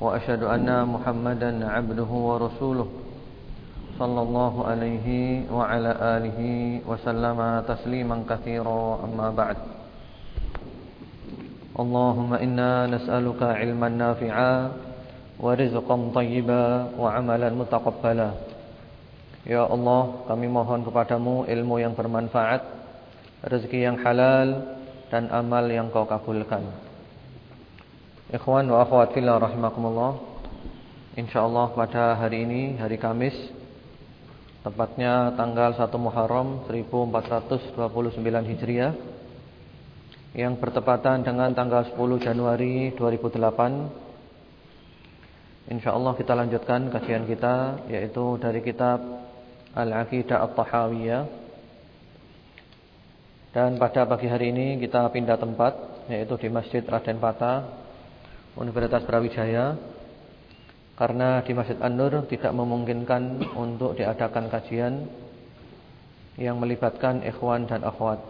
وأشهد أن محمدا عبده ورسوله صلى الله عليه وعلى آله وسلم تسليما كثيرا أما بعد اللهم إنا نسألك علما نافعا ورزقا طيبا وعملا متقبلا Ya Allah kami mohon kepadamu ilmu yang bermanfaat Rezeki yang halal Dan amal yang kau kabulkan Ikhwan wa akhwat fillah rahimakumullah. Insyaallah pada hari ini hari Kamis tepatnya tanggal 1 Muharram 1429 Hijriah yang bertepatan dengan tanggal 10 Januari 2008. Insyaallah kita lanjutkan kajian kita yaitu dari kitab Al-Aqidah At-Tahawiyah. Dan pada pagi hari ini kita pindah tempat yaitu di Masjid Raden Patah Universitas Brawijaya karena di Masjid An-Nur tidak memungkinkan untuk diadakan kajian yang melibatkan ikhwan dan akhwat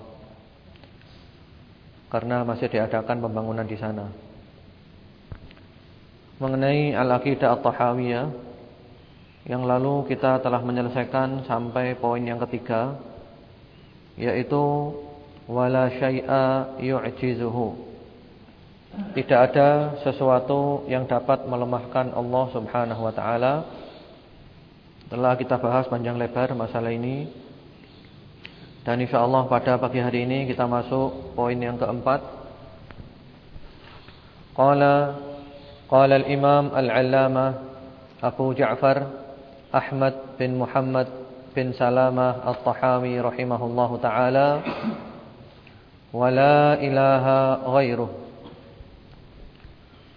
karena masih diadakan pembangunan di sana. Mengenai al-aqidah at-tahawiyah yang lalu kita telah menyelesaikan sampai poin yang ketiga yaitu wala syai'a yu'jizuhu tidak ada sesuatu yang dapat melemahkan Allah Subhanahu wa taala. Telah kita bahas panjang lebar masalah ini. Dan insyaallah pada pagi hari ini kita masuk poin yang keempat. Qala qala al-Imam al-Allamah Abu Ja'far Ahmad bin Muhammad bin Salamah At-Tahawi rahimahullahu taala wa la ilaha ghairuh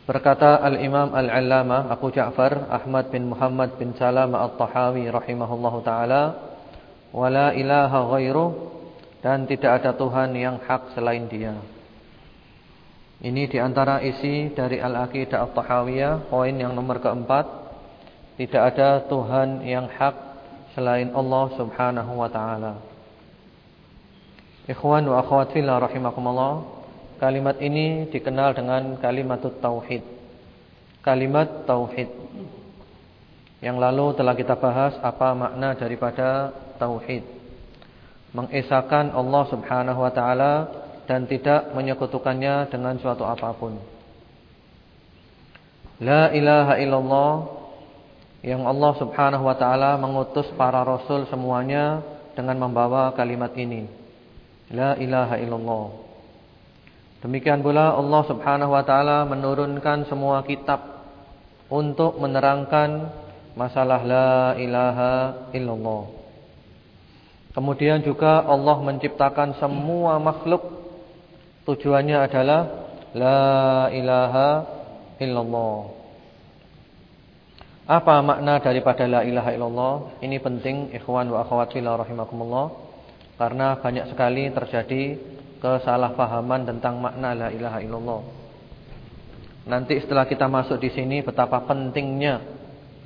Berkata Al-Imam Al-Allamah Abu Ja'far Ahmad bin Muhammad bin Salam At-Tahawi rahimahullahu taala, "Wala ilaha ghairuh" dan tidak ada Tuhan yang hak selain Dia. Ini di antara isi dari Al-Aqidah At-Tahawiyah, poin yang nomor keempat. Tidak ada Tuhan yang hak selain Allah Subhanahu wa taala. Ikhwan wa akhwat fillah rahimakumullah. Kalimat ini dikenal dengan kalimat tauhid. Kalimat tauhid. Yang lalu telah kita bahas apa makna daripada tauhid. Mengesahkan Allah Subhanahu wa taala dan tidak menyekutukannya dengan suatu apa pun. La ilaha illallah yang Allah Subhanahu wa taala mengutus para rasul semuanya dengan membawa kalimat ini. La ilaha illallah. Demikian pula Allah Subhanahu wa taala menurunkan semua kitab untuk menerangkan masalah la ilaha illallah. Kemudian juga Allah menciptakan semua makhluk tujuannya adalah la ilaha illallah. Apa makna daripada la ilaha illallah? Ini penting ikhwan wa akhwat rahimakumullah karena banyak sekali terjadi kesalahpahaman tentang makna la ilaha illallah. Nanti setelah kita masuk di sini betapa pentingnya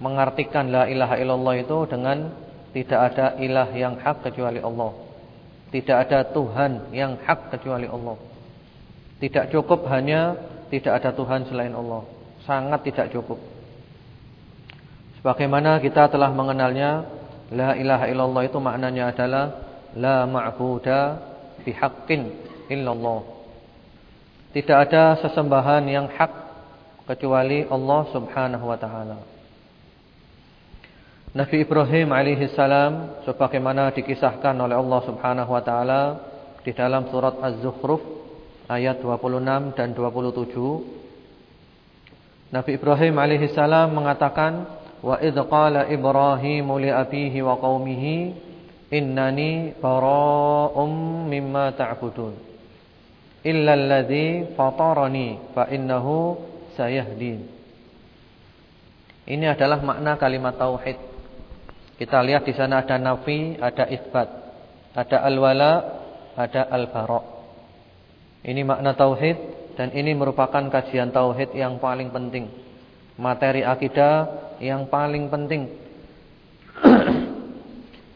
mengartikan la ilaha illallah itu dengan tidak ada ilah yang hak kecuali Allah. Tidak ada Tuhan yang hak kecuali Allah. Tidak cukup hanya tidak ada Tuhan selain Allah. Sangat tidak cukup. Sebagaimana kita telah mengenalnya, la ilaha illallah itu maknanya adalah la ma'budah bihaqqin illallah. Tidak ada sesembahan yang hak kecuali Allah Subhanahu wa taala. Nabi Ibrahim alaihi salam sebagaimana dikisahkan oleh Allah Subhanahu wa taala di dalam surat Az-Zukhruf ayat 26 dan 27 Nabi Ibrahim alaihi salam mengatakan wa idz qala Ibrahim li abihi wa qaumihi Innani bara'um mimma ta'budun illa alladhi fatarani fa innahu sayahdin Ini adalah makna kalimat tauhid. Kita lihat di sana ada nafi, ada isbat, ada al-wala, ada al-bara. Ini makna tauhid dan ini merupakan kajian tauhid yang paling penting. Materi akidah yang paling penting.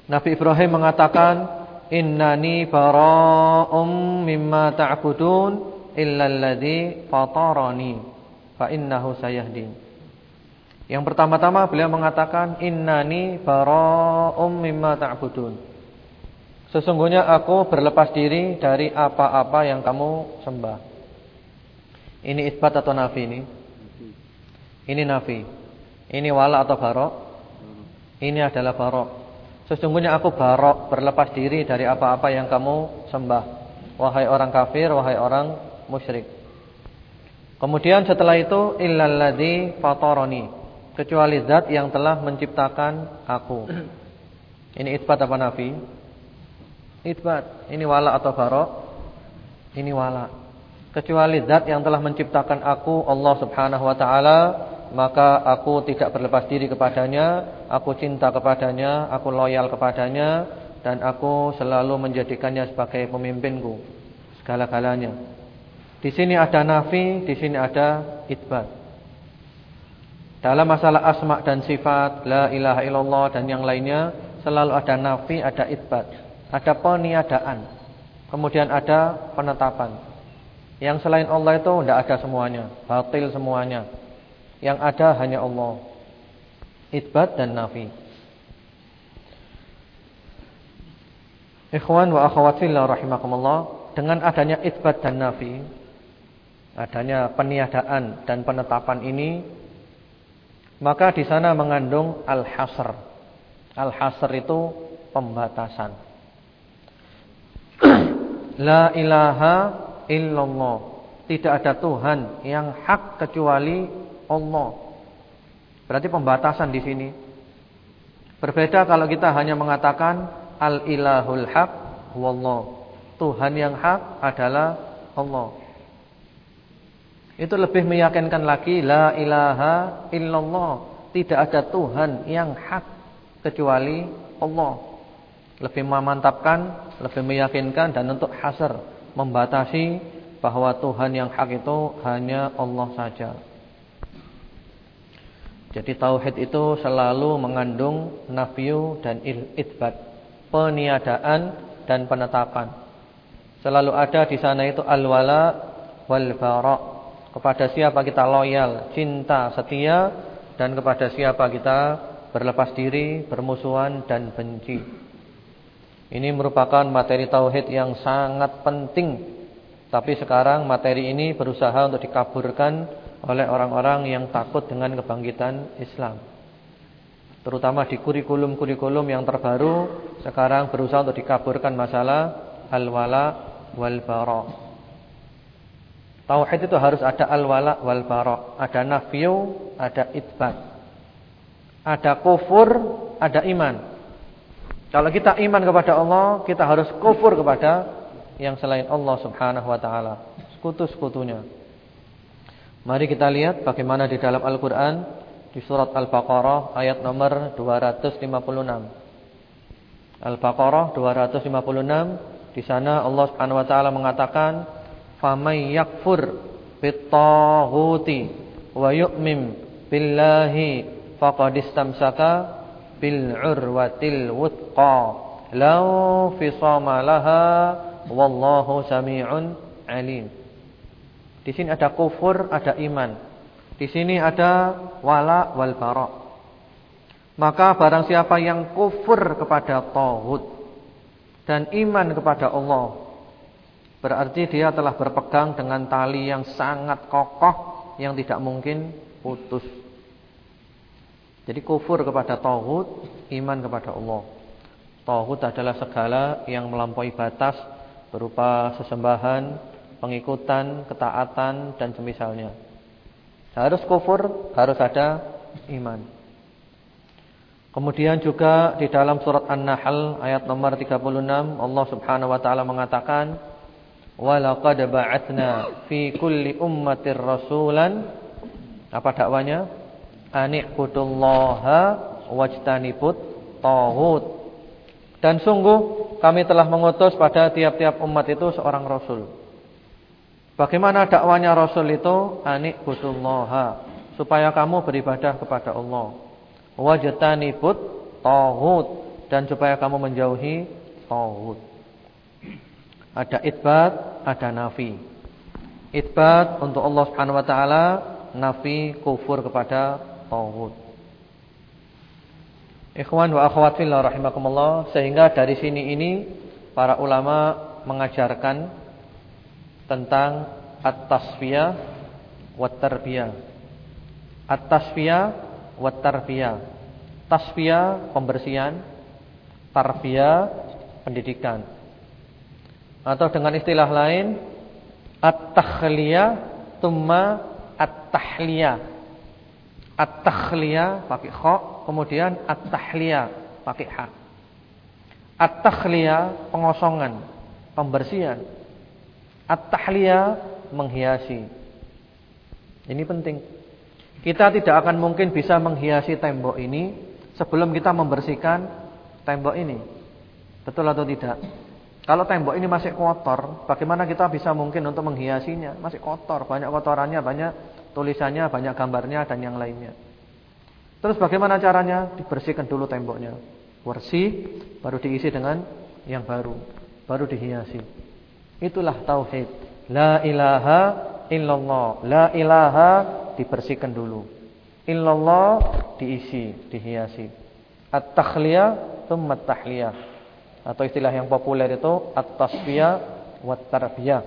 Nabi Ibrahim mengatakan, "Innani bara'um mimma ta'budun illa alladhi fatarani fa innahu sayahdin." Yang pertama-tama beliau mengatakan innani bara'um mimma ta'budun. Sesungguhnya aku berlepas diri dari apa-apa yang kamu sembah. Ini isbat atau nafi ini? Ini nafi. Ini wala atau barok? Ini adalah barok. Sesungguhnya aku barok berlepas diri dari apa-apa yang kamu sembah. Wahai orang kafir, wahai orang musyrik. Kemudian setelah itu illalladzi fatarani kecuali zat yang telah menciptakan aku. Ini isbat apa nafi? Isbat. Ini wala atau barok? Ini wala. Kecuali zat yang telah menciptakan aku Allah Subhanahu wa taala, maka aku tidak berlepas diri kepadanya, aku cinta kepadanya, aku loyal kepadanya dan aku selalu menjadikannya sebagai pemimpinku segala-galanya. Di sini ada nafi, di sini ada isbat. Dalam masalah asma dan sifat, la ilaha illallah dan yang lainnya selalu ada nafi, ada itbat, ada peniadaan. Kemudian ada penetapan. Yang selain Allah itu tidak ada semuanya, batil semuanya. Yang ada hanya Allah. Itbat dan nafi. Ikhwan wa akhwat fillah rahimakumullah, dengan adanya itbat dan nafi, adanya peniadaan dan penetapan ini maka di sana mengandung al-hasr. Al-hasr itu pembatasan. La ilaha illallah. Tidak ada Tuhan yang hak kecuali Allah. Berarti pembatasan di sini. Berbeda kalau kita hanya mengatakan al-ilahul haq wallah. Tuhan yang hak adalah Allah. Itu lebih meyakinkan lagi la ilaha illallah. Tidak ada Tuhan yang hak kecuali Allah. Lebih memantapkan, lebih meyakinkan dan untuk hasr membatasi bahwa Tuhan yang hak itu hanya Allah saja. Jadi tauhid itu selalu mengandung nafyu dan itsbat, peniadaan dan penetapan. Selalu ada di sana itu al-wala wal bara' kepada siapa kita loyal, cinta, setia dan kepada siapa kita berlepas diri, bermusuhan dan benci. Ini merupakan materi tauhid yang sangat penting. Tapi sekarang materi ini berusaha untuk dikaburkan oleh orang-orang yang takut dengan kebangkitan Islam. Terutama di kurikulum-kurikulum yang terbaru sekarang berusaha untuk dikaburkan masalah al-wala wal bara. Tauhid itu harus ada al-wala wal bara, ada nafyu, ada itsbat. Ada kufur, ada iman. Kalau kita iman kepada Allah, kita harus kufur kepada yang selain Allah Subhanahu wa taala, sekutu-sekutunya. Mari kita lihat bagaimana di dalam Al-Qur'an di surat Al-Baqarah ayat nomor 256. Al-Baqarah 256 di sana Allah taala mengatakan faman yakfur bitaghuti wa yu'min billahi faqad istamsaka bil urwatil wuthqa law fisama laha wallahu samiun alim di sini ada kufur ada iman di sini ada wala wal bara maka barang siapa yang kufur kepada tauhid dan iman kepada Allah Berarti dia telah berpegang dengan tali yang sangat kokoh yang tidak mungkin putus. Jadi kufur kepada tauhid, iman kepada Allah. Tauhid adalah segala yang melampaui batas berupa sesembahan, pengikutan, ketaatan dan semisalnya. Harus kufur, harus ada iman. Kemudian juga di dalam surat An-Nahl ayat nomor 36 Allah Subhanahu wa taala mengatakan Walaqad ba'atna fi kulli ummatir rasulan apa dakwanya? ani'budullaha wajtanibut taghut. Dan sungguh kami telah mengutus pada tiap-tiap umat itu seorang rasul. Bagaimana dakwanya rasul itu? Ani'budullaha, supaya kamu beribadah kepada Allah. Wajtanibut taghut dan supaya kamu menjauhi taghut. Ada itbat, ada nafi. Itbat untuk Allah Subhanahu wa taala, nafi kufur kepada tauhid. Ikhwan wa akhwat fillah rahimakumullah, sehingga dari sini ini para ulama mengajarkan tentang at-tasfiyah wa tarbiyah. At-tasfiyah wa tarbiyah. Tasfiyah pembersihan, tarbiyah pendidikan. Atau dengan istilah lain at-takhliyah thumma at-tahliyah. At-takhliyah pakai kha, kemudian at-tahliyah pakai ha. At-takhliyah pengosongan, pembersihan. At-tahliyah menghiasi. Ini penting. Kita tidak akan mungkin bisa menghiasi tembok ini sebelum kita membersihkan tembok ini. Betul atau tidak? Kalau tembok ini masih kotor, bagaimana kita bisa mungkin untuk menghiasinya? Masih kotor, banyak kotorannya, banyak tulisannya, banyak gambarnya dan yang lainnya. Terus bagaimana caranya? Dibersihkan dulu temboknya. Bersih, baru diisi dengan yang baru, baru dihiasi. Itulah tauhid. La ilaha illallah. La ilaha dibersihkan dulu. Illallah diisi, dihiasi. At-takhliyah, thumma at-tahliyah atau istilah yang populer itu at-tasfiyah wa tarbiyah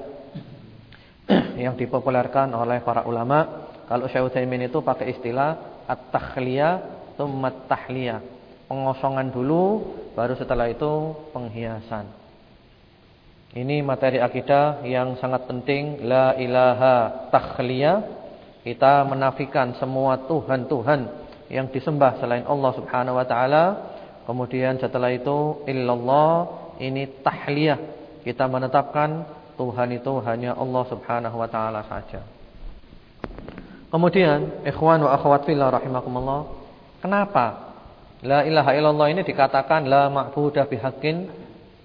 yang dipopulerkan oleh para ulama. Kalau Syekh Utsaimin itu pakai istilah at-takhliyah tsumma tahliyah. Pengosongan dulu baru setelah itu penghiasan. Ini materi akidah yang sangat penting la ilaha takhliyah. Kita menafikan semua tuhan-tuhan yang disembah selain Allah Subhanahu wa taala Kemudian setelah itu illallah ini tahliyah. Kita menetapkan Tuhan itu hanya Allah Subhanahu wa taala saja. Kemudian ikhwan wa akhwat fillah rahimakumullah, kenapa la ilaha illallah ini dikatakan la ma'budu bihaqqin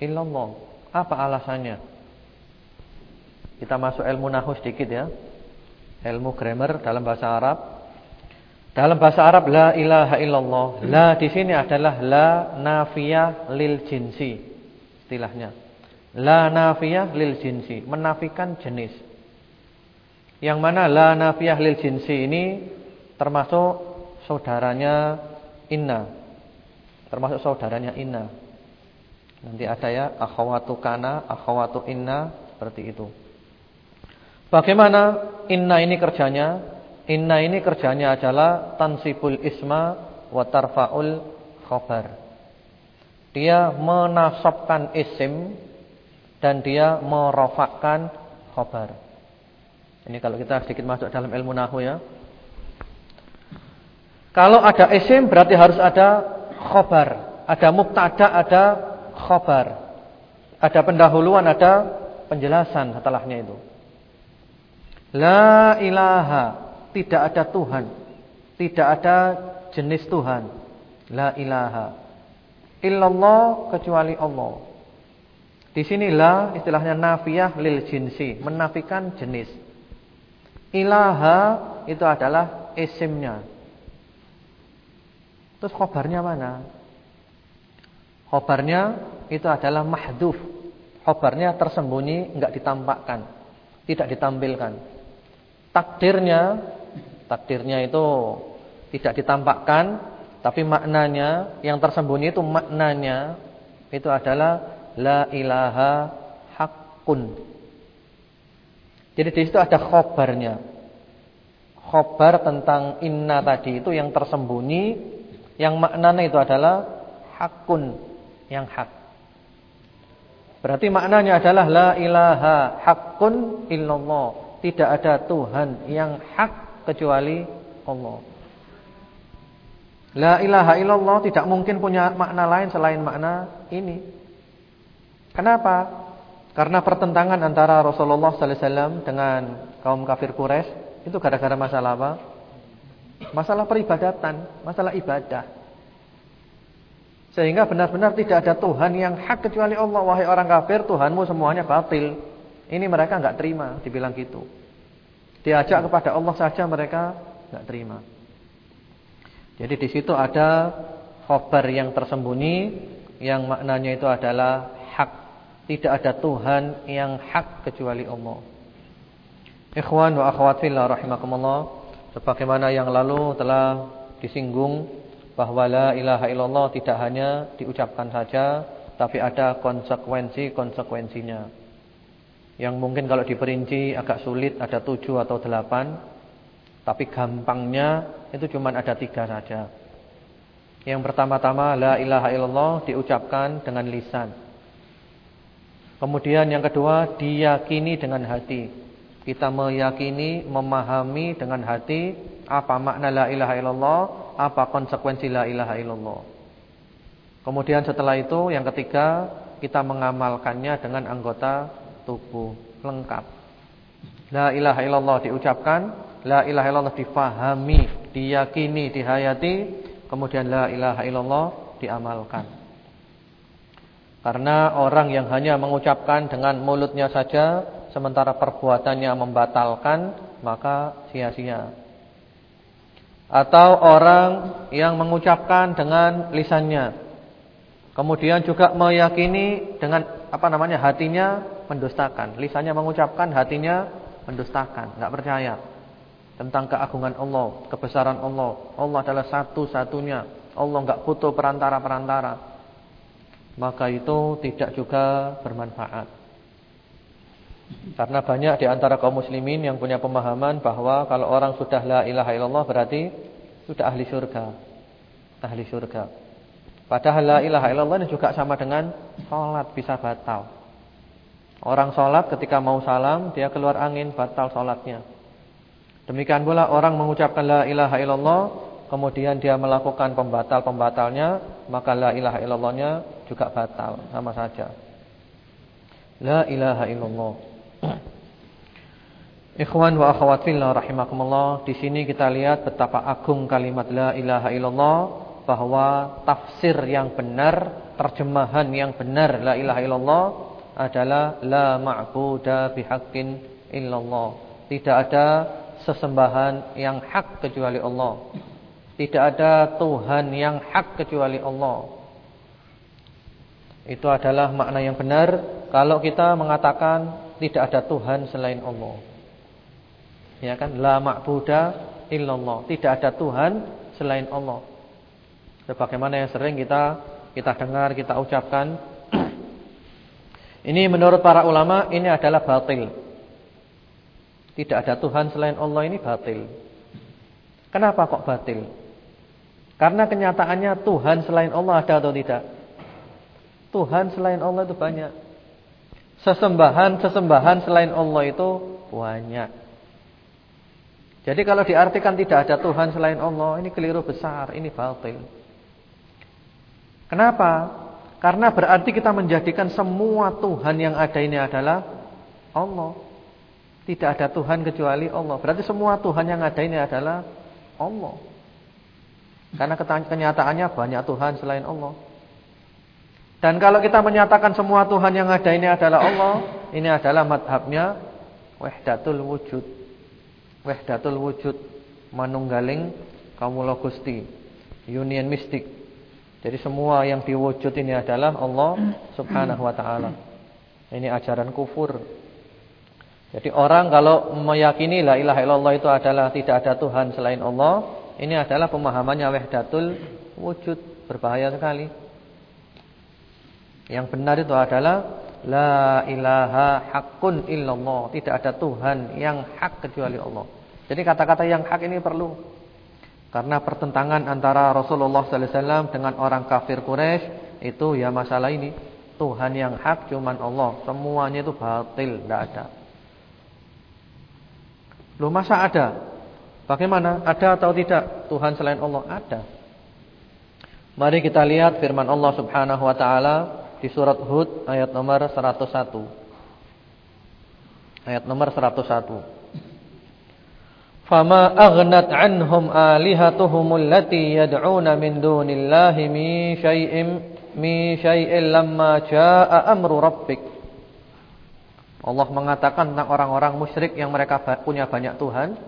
illallah? Apa alasannya? Kita masuk ilmu nahwu sedikit ya. Ilmu grammar dalam bahasa Arab. Dalam bahasa Arab la ilaha illallah. La di sini adalah la nafiyah lil jinsi. Istilahnya. La nafiyah lil jinsi, menafikan jenis. Yang mana la nafiyah lil jinsi ini termasuk saudaranya inna. Termasuk saudaranya inna. Nanti ada ya akhawatu kana, akhawatu inna seperti itu. Bagaimana inna ini kerjanya? Inna ini kerjanya adalah tansibul isma wa tarfaul khobar. Dia menasabkan isim dan dia merofakkan khobar. Ini kalau kita sedikit masuk dalam ilmu nahu ya. Kalau ada isim berarti harus ada khobar. Ada muktada, ada khobar. Ada pendahuluan, ada penjelasan setelahnya itu. La ilaha tidak ada Tuhan, tidak ada jenis Tuhan. La ilaha illallah kecuali Allah. Di sini la istilahnya nafiyah lil jinsi, menafikan jenis. Ilaha itu adalah isimnya. Terus khobarnya mana? Khobarnya itu adalah mahduf. Khobarnya tersembunyi, enggak ditampakkan, tidak ditampilkan. Takdirnya Takdirnya itu tidak ditampakkan, tapi maknanya yang tersembunyi itu maknanya itu adalah la ilaha hakun. Jadi di situ ada khobarnya. Khobar tentang inna tadi itu yang tersembunyi, yang maknanya itu adalah hakun, yang hak. Berarti maknanya adalah la ilaha hakun illallah. Tidak ada Tuhan yang hak kecuali Allah. La ilaha illallah tidak mungkin punya makna lain selain makna ini. Kenapa? Karena pertentangan antara Rasulullah sallallahu alaihi wasallam dengan kaum kafir Quraisy itu gara-gara masalah apa? Masalah peribadatan, masalah ibadah. Sehingga benar-benar tidak ada Tuhan yang hak kecuali Allah. Wahai orang kafir, Tuhanmu semuanya batil. Ini mereka enggak terima, dibilang gitu. Diajak kepada Allah saja mereka enggak terima. Jadi di situ ada khobar yang tersembunyi yang maknanya itu adalah hak. Tidak ada Tuhan yang hak kecuali Allah. Ikhwan wa akhwat fillah rahimakumullah. Sebagaimana yang lalu telah disinggung bahwa la ilaha illallah tidak hanya diucapkan saja tapi ada konsekuensi-konsekuensinya. Yang mungkin kalau diperinci agak sulit ada tujuh atau delapan Tapi gampangnya itu cuma ada tiga saja. Yang pertama-tama la ilaha illallah diucapkan dengan lisan. Kemudian yang kedua diyakini dengan hati. Kita meyakini, memahami dengan hati Apa makna la ilaha illallah Apa konsekuensi la ilaha illallah Kemudian setelah itu yang ketiga Kita mengamalkannya dengan anggota tubuh lengkap. La ilaha illallah diucapkan, la ilaha illallah difahami, diyakini, dihayati, kemudian la ilaha illallah diamalkan. Karena orang yang hanya mengucapkan dengan mulutnya saja sementara perbuatannya membatalkan, maka sia-sia. Atau orang yang mengucapkan dengan lisannya Kemudian juga meyakini dengan apa namanya hatinya mendustakan, lisannya mengucapkan, hatinya mendustakan, enggak percaya tentang keagungan Allah, kebesaran Allah. Allah adalah satu-satunya. Allah enggak butuh perantara-perantara. Maka itu tidak juga bermanfaat. Karena banyak di antara kaum muslimin yang punya pemahaman bahwa kalau orang sudah la ilaha illallah berarti sudah ahli surga. Ahli surga. Padahal la ilaha illallah ini juga sama dengan sholat bisa batal. Orang sholat ketika mau salam dia keluar angin batal sholatnya. Demikian pula orang mengucapkan la ilaha illallah kemudian dia melakukan pembatal-pembatalnya maka la ilaha illallahnya juga batal sama saja. La ilaha illallah. Ikhwan wa akhwat fillah rahimakumullah, di sini kita lihat betapa agung kalimat la ilaha illallah bahwa tafsir yang benar, terjemahan yang benar la ilaha illallah adalah la ma'budu bihaqqin illallah. Tidak ada sesembahan yang hak kecuali Allah. Tidak ada Tuhan yang hak kecuali Allah. Itu adalah makna yang benar kalau kita mengatakan tidak ada Tuhan selain Allah. Ya kan? La ma'budu illallah. Tidak ada Tuhan selain Allah. Sebagaimana yang sering kita kita dengar, kita ucapkan. ini menurut para ulama ini adalah batil. Tidak ada Tuhan selain Allah ini batil. Kenapa kok batil? Karena kenyataannya Tuhan selain Allah ada atau tidak? Tuhan selain Allah itu banyak. Sesembahan-sesembahan selain Allah itu banyak. Jadi kalau diartikan tidak ada Tuhan selain Allah, ini keliru besar, ini batil. Kenapa? Karena berarti kita menjadikan semua Tuhan yang ada ini adalah Allah. Tidak ada Tuhan kecuali Allah. Berarti semua Tuhan yang ada ini adalah Allah. Karena kenyataannya banyak Tuhan selain Allah. Dan kalau kita menyatakan semua Tuhan yang ada ini adalah Allah, ini adalah madhabnya wahdatul wujud. Wahdatul wujud manunggaling kamu Gusti. Union mistik. Jadi semua yang diwujud ini adalah Allah Subhanahu wa taala. Ini ajaran kufur. Jadi orang kalau meyakini la ilaha illallah itu adalah tidak ada Tuhan selain Allah, ini adalah pemahamannya wahdatul wujud, berbahaya sekali. Yang benar itu adalah la ilaha haqqun illallah, tidak ada Tuhan yang hak kecuali Allah. Jadi kata-kata yang hak ini perlu karena pertentangan antara Rasulullah wasallam dengan orang kafir Quraisy itu ya masalah ini. Tuhan yang hak cuma Allah, semuanya itu batil, tidak ada. Loh masa ada? Bagaimana? Ada atau tidak Tuhan selain Allah? Ada. Mari kita lihat firman Allah Subhanahu wa taala di surat Hud ayat nomor 101. Ayat nomor 101. Fama aghnat anhum alihatuhum allati yad'una min dunillahi min syai'in min syai'in lamma jaa'a amru rabbik. Allah mengatakan tentang orang-orang musyrik yang mereka punya banyak tuhan.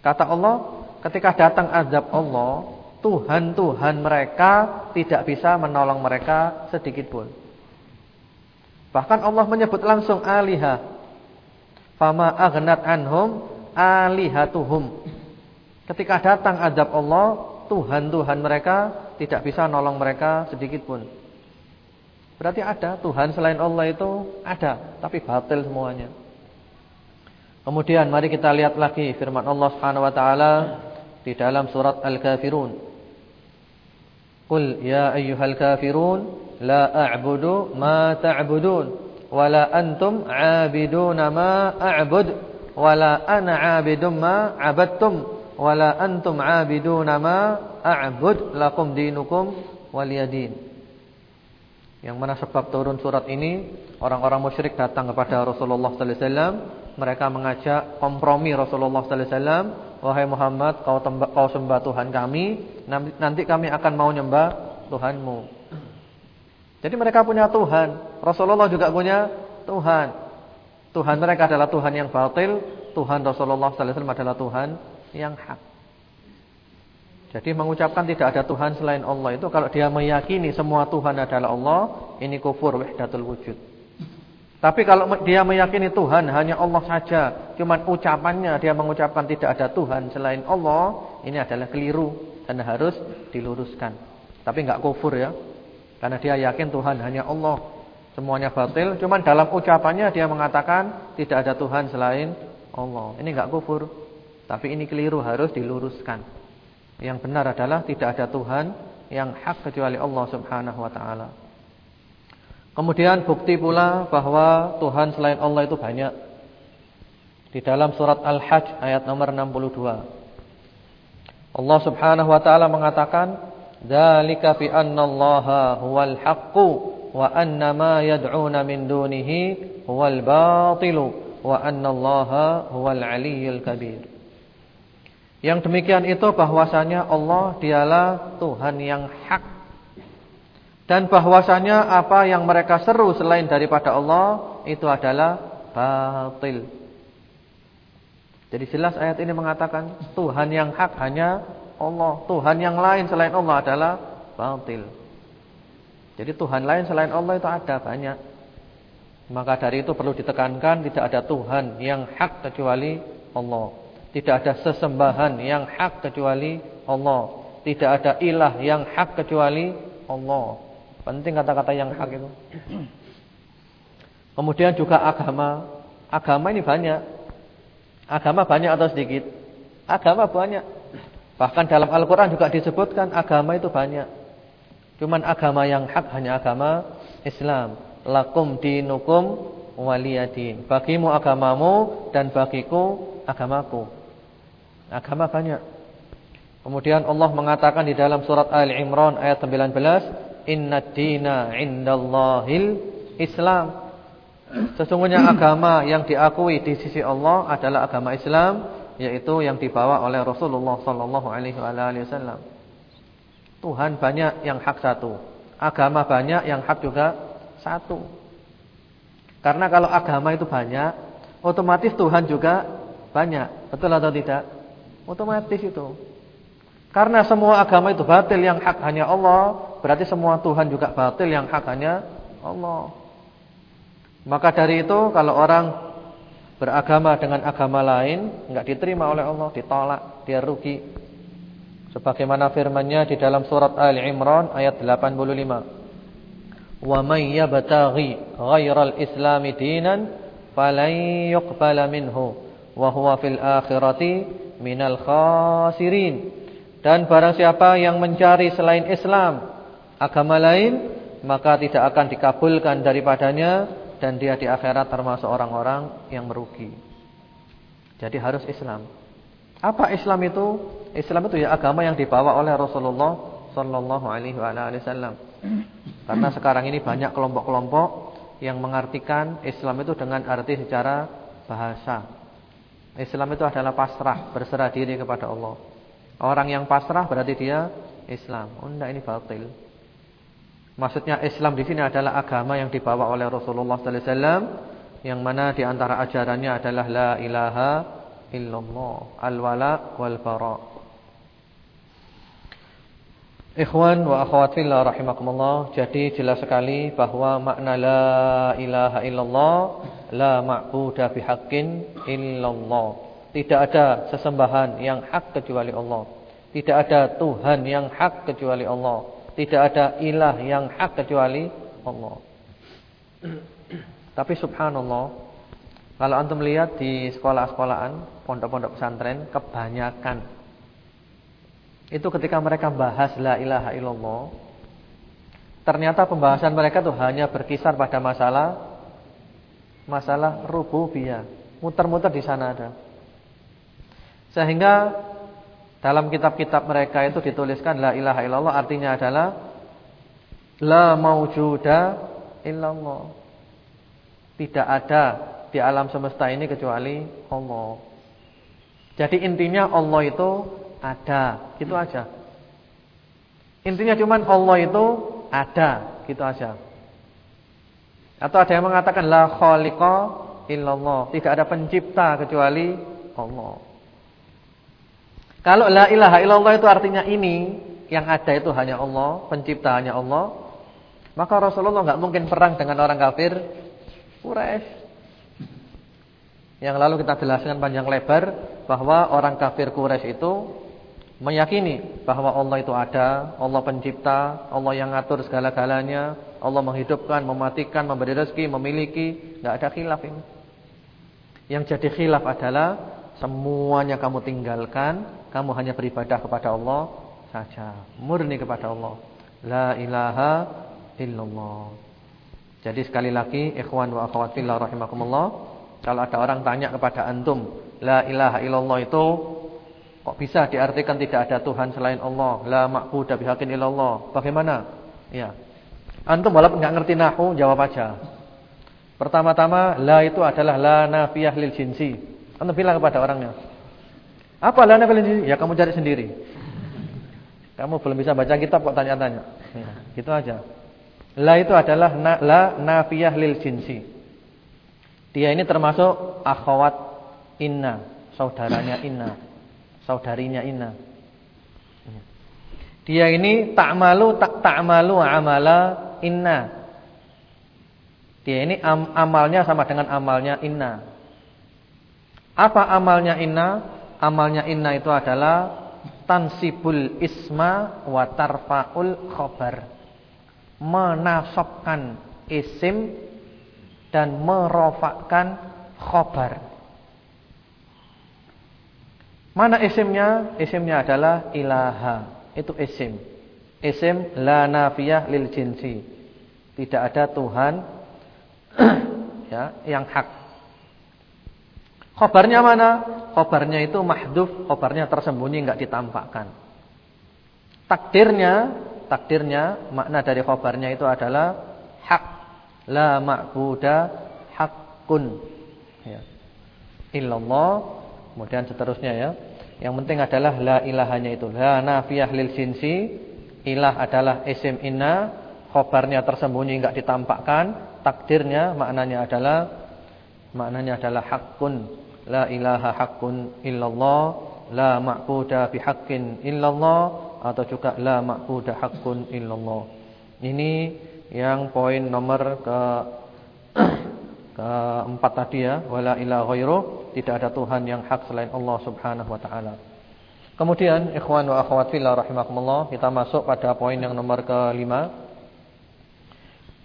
Kata Allah, ketika datang azab Allah, Tuhan-Tuhan mereka tidak bisa menolong mereka sedikit pun. Bahkan Allah menyebut langsung aliha. Fama aghnat anhum alihatuhum. Ketika datang azab Allah, Tuhan-Tuhan mereka tidak bisa nolong mereka sedikit pun. Berarti ada Tuhan selain Allah itu ada, tapi batil semuanya. Kemudian mari kita lihat lagi firman Allah Subhanahu wa taala di dalam surat Al-Kafirun. Qul ya ayyuhal kafirun la a'budu ma ta'budun wa la antum 'abiduna ma a'bud wa la ana 'abidum ma 'abadtum wa la antum 'abiduna ma a'bud lakum dinukum waliyadin. Yang mana sebab turun surat ini orang-orang musyrik datang kepada Rasulullah sallallahu alaihi wasallam mereka mengajak kompromi Rasulullah sallallahu alaihi wasallam Wahai Muhammad kau, kau sembah Tuhan kami. Nanti kami akan mau nyembah Tuhanmu. Jadi mereka punya Tuhan. Rasulullah juga punya Tuhan. Tuhan mereka adalah Tuhan yang batil. Tuhan Rasulullah SAW adalah Tuhan yang hak. Jadi mengucapkan tidak ada Tuhan selain Allah itu Kalau dia meyakini semua Tuhan adalah Allah Ini kufur wahdatul wujud tapi kalau dia meyakini Tuhan hanya Allah saja, cuman ucapannya dia mengucapkan tidak ada Tuhan selain Allah, ini adalah keliru dan harus diluruskan. Tapi enggak kufur ya. Karena dia yakin Tuhan hanya Allah. Semuanya batil, cuman dalam ucapannya dia mengatakan tidak ada Tuhan selain Allah. Ini enggak kufur. Tapi ini keliru harus diluruskan. Yang benar adalah tidak ada Tuhan yang hak kecuali Allah Subhanahu wa taala. Kemudian bukti pula bahwa Tuhan selain Allah itu banyak. Di dalam surat Al-Hajj ayat nomor 62. Allah Subhanahu wa taala mengatakan, "Dzalika fi annallaha huwal haqqu wa anna ma yad'una min dunihi huwal batilu wa annallaha huwal aliyyul kabir." Yang demikian itu bahwasanya Allah dialah Tuhan yang hak dan bahwasanya apa yang mereka seru selain daripada Allah itu adalah batil. Jadi jelas ayat ini mengatakan Tuhan yang hak hanya Allah, Tuhan yang lain selain Allah adalah batil. Jadi Tuhan lain selain Allah itu ada banyak. Maka dari itu perlu ditekankan tidak ada Tuhan yang hak kecuali Allah. Tidak ada sesembahan yang hak kecuali Allah. Tidak ada ilah yang hak kecuali Allah. Penting kata-kata yang hak itu. Kemudian juga agama. Agama ini banyak. Agama banyak atau sedikit? Agama banyak. Bahkan dalam Al-Quran juga disebutkan agama itu banyak. Cuman agama yang hak hanya agama Islam. Lakum dinukum waliyadin. Bagimu agamamu dan bagiku agamaku. Agama banyak. Kemudian Allah mengatakan di dalam surat Al Imran ayat 19, Inna dina indallahil Islam. Sesungguhnya agama yang diakui di sisi Allah adalah agama Islam, yaitu yang dibawa oleh Rasulullah sallallahu alaihi wasallam. Tuhan banyak yang hak satu, agama banyak yang hak juga satu. Karena kalau agama itu banyak, otomatis Tuhan juga banyak. Betul atau tidak? Otomatis itu. Karena semua agama itu batil yang hak hanya Allah, berarti semua Tuhan juga batil yang hak hanya Allah. Maka dari itu kalau orang beragama dengan agama lain enggak diterima oleh Allah, ditolak, dia rugi. Sebagaimana firman-Nya di dalam surat Ali Imran ayat 85. Wa may yabtaghi ghairal islami dinan falan yuqbala minhu wa huwa fil akhirati minal khasirin. Dan barang siapa yang mencari selain Islam agama lain, maka tidak akan dikabulkan daripadanya dan dia di akhirat termasuk orang-orang yang merugi. Jadi harus Islam. Apa Islam itu? Islam itu ya agama yang dibawa oleh Rasulullah sallallahu alaihi wasallam. Karena sekarang ini banyak kelompok-kelompok yang mengartikan Islam itu dengan arti secara bahasa. Islam itu adalah pasrah, berserah diri kepada Allah. Orang yang pasrah berarti dia Islam. Oh, enggak ini batil. Maksudnya Islam di sini adalah agama yang dibawa oleh Rasulullah sallallahu alaihi wasallam yang mana di antara ajarannya adalah la ilaha illallah, al-wala wal bara. Ikhwan wa akhwat fillah rahimakumullah. Jadi jelas sekali bahwa makna la ilaha illallah la ma'budu bihaqqin illallah. Tidak ada sesembahan yang hak kecuali Allah. Tidak ada Tuhan yang hak kecuali Allah. Tidak ada ilah yang hak kecuali Allah. Tapi subhanallah, kalau antum lihat di sekolah-sekolahan, pondok-pondok pesantren, kebanyakan itu ketika mereka bahas la ilaha illallah Ternyata pembahasan mereka tuh hanya berkisar pada masalah Masalah rububiyah Muter-muter di sana ada Sehingga Dalam kitab-kitab mereka itu dituliskan La ilaha illallah artinya adalah La maujuda illallah Tidak ada di alam semesta ini kecuali Allah Jadi intinya Allah itu ada, gitu aja. Intinya cuman Allah itu ada, gitu aja. Atau ada yang mengatakan la khaliqa illallah, tidak ada pencipta kecuali Allah. Kalau la ilaha illallah itu artinya ini, yang ada itu hanya Allah, pencipta hanya Allah, maka Rasulullah nggak mungkin perang dengan orang kafir Quraisy. Yang lalu kita jelaskan panjang lebar bahwa orang kafir Quraisy itu Meyakini bahwa Allah itu ada, Allah pencipta, Allah yang ngatur segala-galanya, Allah menghidupkan, mematikan, memberi rezeki, memiliki, tidak ada khilaf ini. Yang jadi khilaf adalah semuanya kamu tinggalkan, kamu hanya beribadah kepada Allah saja, murni kepada Allah. La ilaha illallah. Jadi sekali lagi ikhwan wa akhwat fillah rahimakumullah, kalau ada orang tanya kepada antum, la ilaha illallah itu Kok bisa diartikan tidak ada Tuhan selain Allah? La ma'budu bihaqqin illallah. Bagaimana? Ya. Antum walaupun enggak ngerti nahwu, jawab aja. Pertama-tama la itu adalah la nafiyah lil jinsi. Antum bilang kepada orangnya. Apa la nafiyah lil jinsi? Ya kamu cari sendiri. Kamu belum bisa baca kitab kok tanya-tanya. Ya, gitu aja. La itu adalah na, la nafiyah lil jinsi. Dia ini termasuk akhwat inna, saudaranya inna saudarinya Inna. Dia ini tak malu tak tak malu amala Inna. Dia ini am, amalnya sama dengan amalnya Inna. Apa amalnya Inna? Amalnya Inna itu adalah tansibul isma wa tarfaul khobar. Menasabkan isim dan merofakkan khobar. Mana isimnya? Isimnya adalah ilaha. Itu isim. Isim la nafiyah lil jinsi. Tidak ada Tuhan ya, yang hak. Khobarnya mana? Khobarnya itu mahduf, khobarnya tersembunyi enggak ditampakkan. Takdirnya, takdirnya makna dari khobarnya itu adalah hak. La ma'buda hakun. Ya. Illallah Kemudian seterusnya ya. Yang penting adalah la ilahanya itu. La nafiyah lil jinsi. Ilah adalah isim inna. Khobarnya tersembunyi enggak ditampakkan. Takdirnya maknanya adalah maknanya adalah hakun. La ilaha hakun illallah. La ma'budu bihaqqin illallah atau juga la ma'budu hakun illallah. Ini yang poin nomor ke keempat tadi ya, wala ilaha ghairu tidak ada Tuhan yang hak selain Allah Subhanahu wa taala. Kemudian ikhwan wa akhwat fillah rahimakumullah, kita masuk pada poin yang nomor kelima.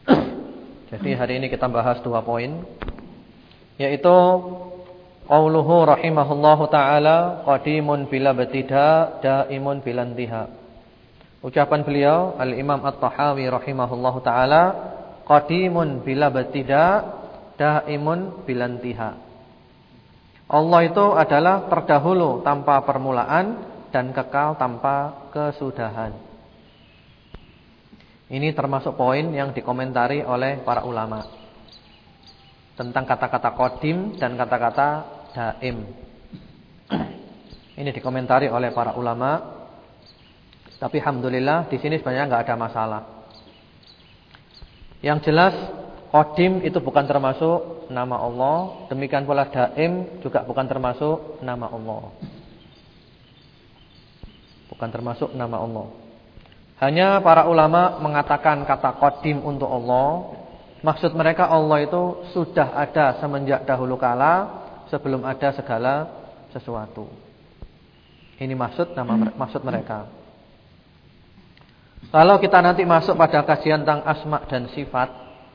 Jadi hari ini kita bahas dua poin yaitu qauluhu rahimahullahu taala qadimun bila betida daimun bila intiha. Ucapan beliau Al-Imam At-Tahawi rahimahullahu taala qadimun bila betida daimun bila intiha. Allah itu adalah terdahulu tanpa permulaan dan kekal tanpa kesudahan. Ini termasuk poin yang dikomentari oleh para ulama tentang kata-kata kodim dan kata-kata daim. Ini dikomentari oleh para ulama. Tapi alhamdulillah di sini sebenarnya nggak ada masalah. Yang jelas Qadim itu bukan termasuk nama Allah, demikian pula Daim juga bukan termasuk nama Allah. Bukan termasuk nama Allah. Hanya para ulama mengatakan kata Qadim untuk Allah, maksud mereka Allah itu sudah ada semenjak dahulu kala, sebelum ada segala sesuatu. Ini maksud nama maksud mereka. Kalau kita nanti masuk pada kajian tentang asma dan sifat,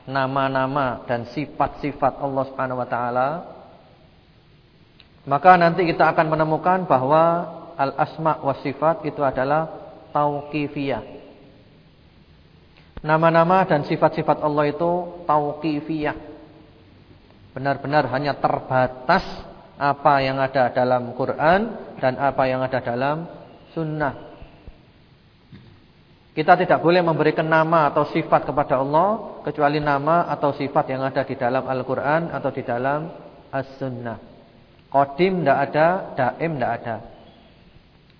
nama-nama dan sifat-sifat Allah Subhanahu wa taala, maka nanti kita akan menemukan bahwa al-asma wa sifat itu adalah tauqifiyah. Nama-nama dan sifat-sifat Allah itu tauqifiyah. Benar-benar hanya terbatas apa yang ada dalam Quran dan apa yang ada dalam sunnah. Kita tidak boleh memberikan nama atau sifat kepada Allah kecuali nama atau sifat yang ada di dalam Al-Qur'an atau di dalam As-Sunnah. Qadim tidak ada, daim tidak ada.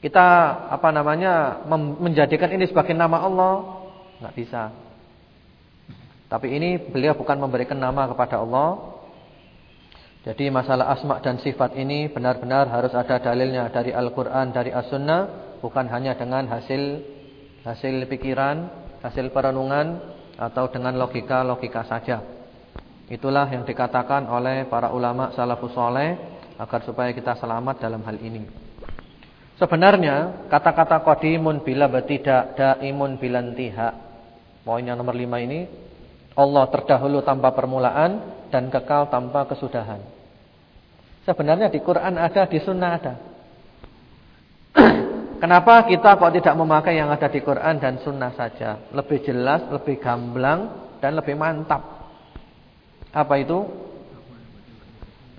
Kita apa namanya menjadikan ini sebagai nama Allah nggak bisa. Tapi ini beliau bukan memberikan nama kepada Allah. Jadi masalah asma dan sifat ini benar-benar harus ada dalilnya dari Al-Qur'an, dari As-Sunnah, bukan hanya dengan hasil hasil pikiran, hasil perenungan atau dengan logika-logika saja. Itulah yang dikatakan oleh para ulama salafus soleh agar supaya kita selamat dalam hal ini. Sebenarnya kata-kata qadimun bila bertidak, daimun bila intiha. Poinnya nomor lima ini Allah terdahulu tanpa permulaan dan kekal tanpa kesudahan. Sebenarnya di Quran ada, di sunnah ada. Kenapa kita kok tidak memakai yang ada di Quran dan Sunnah saja? Lebih jelas, lebih gamblang dan lebih mantap. Apa itu?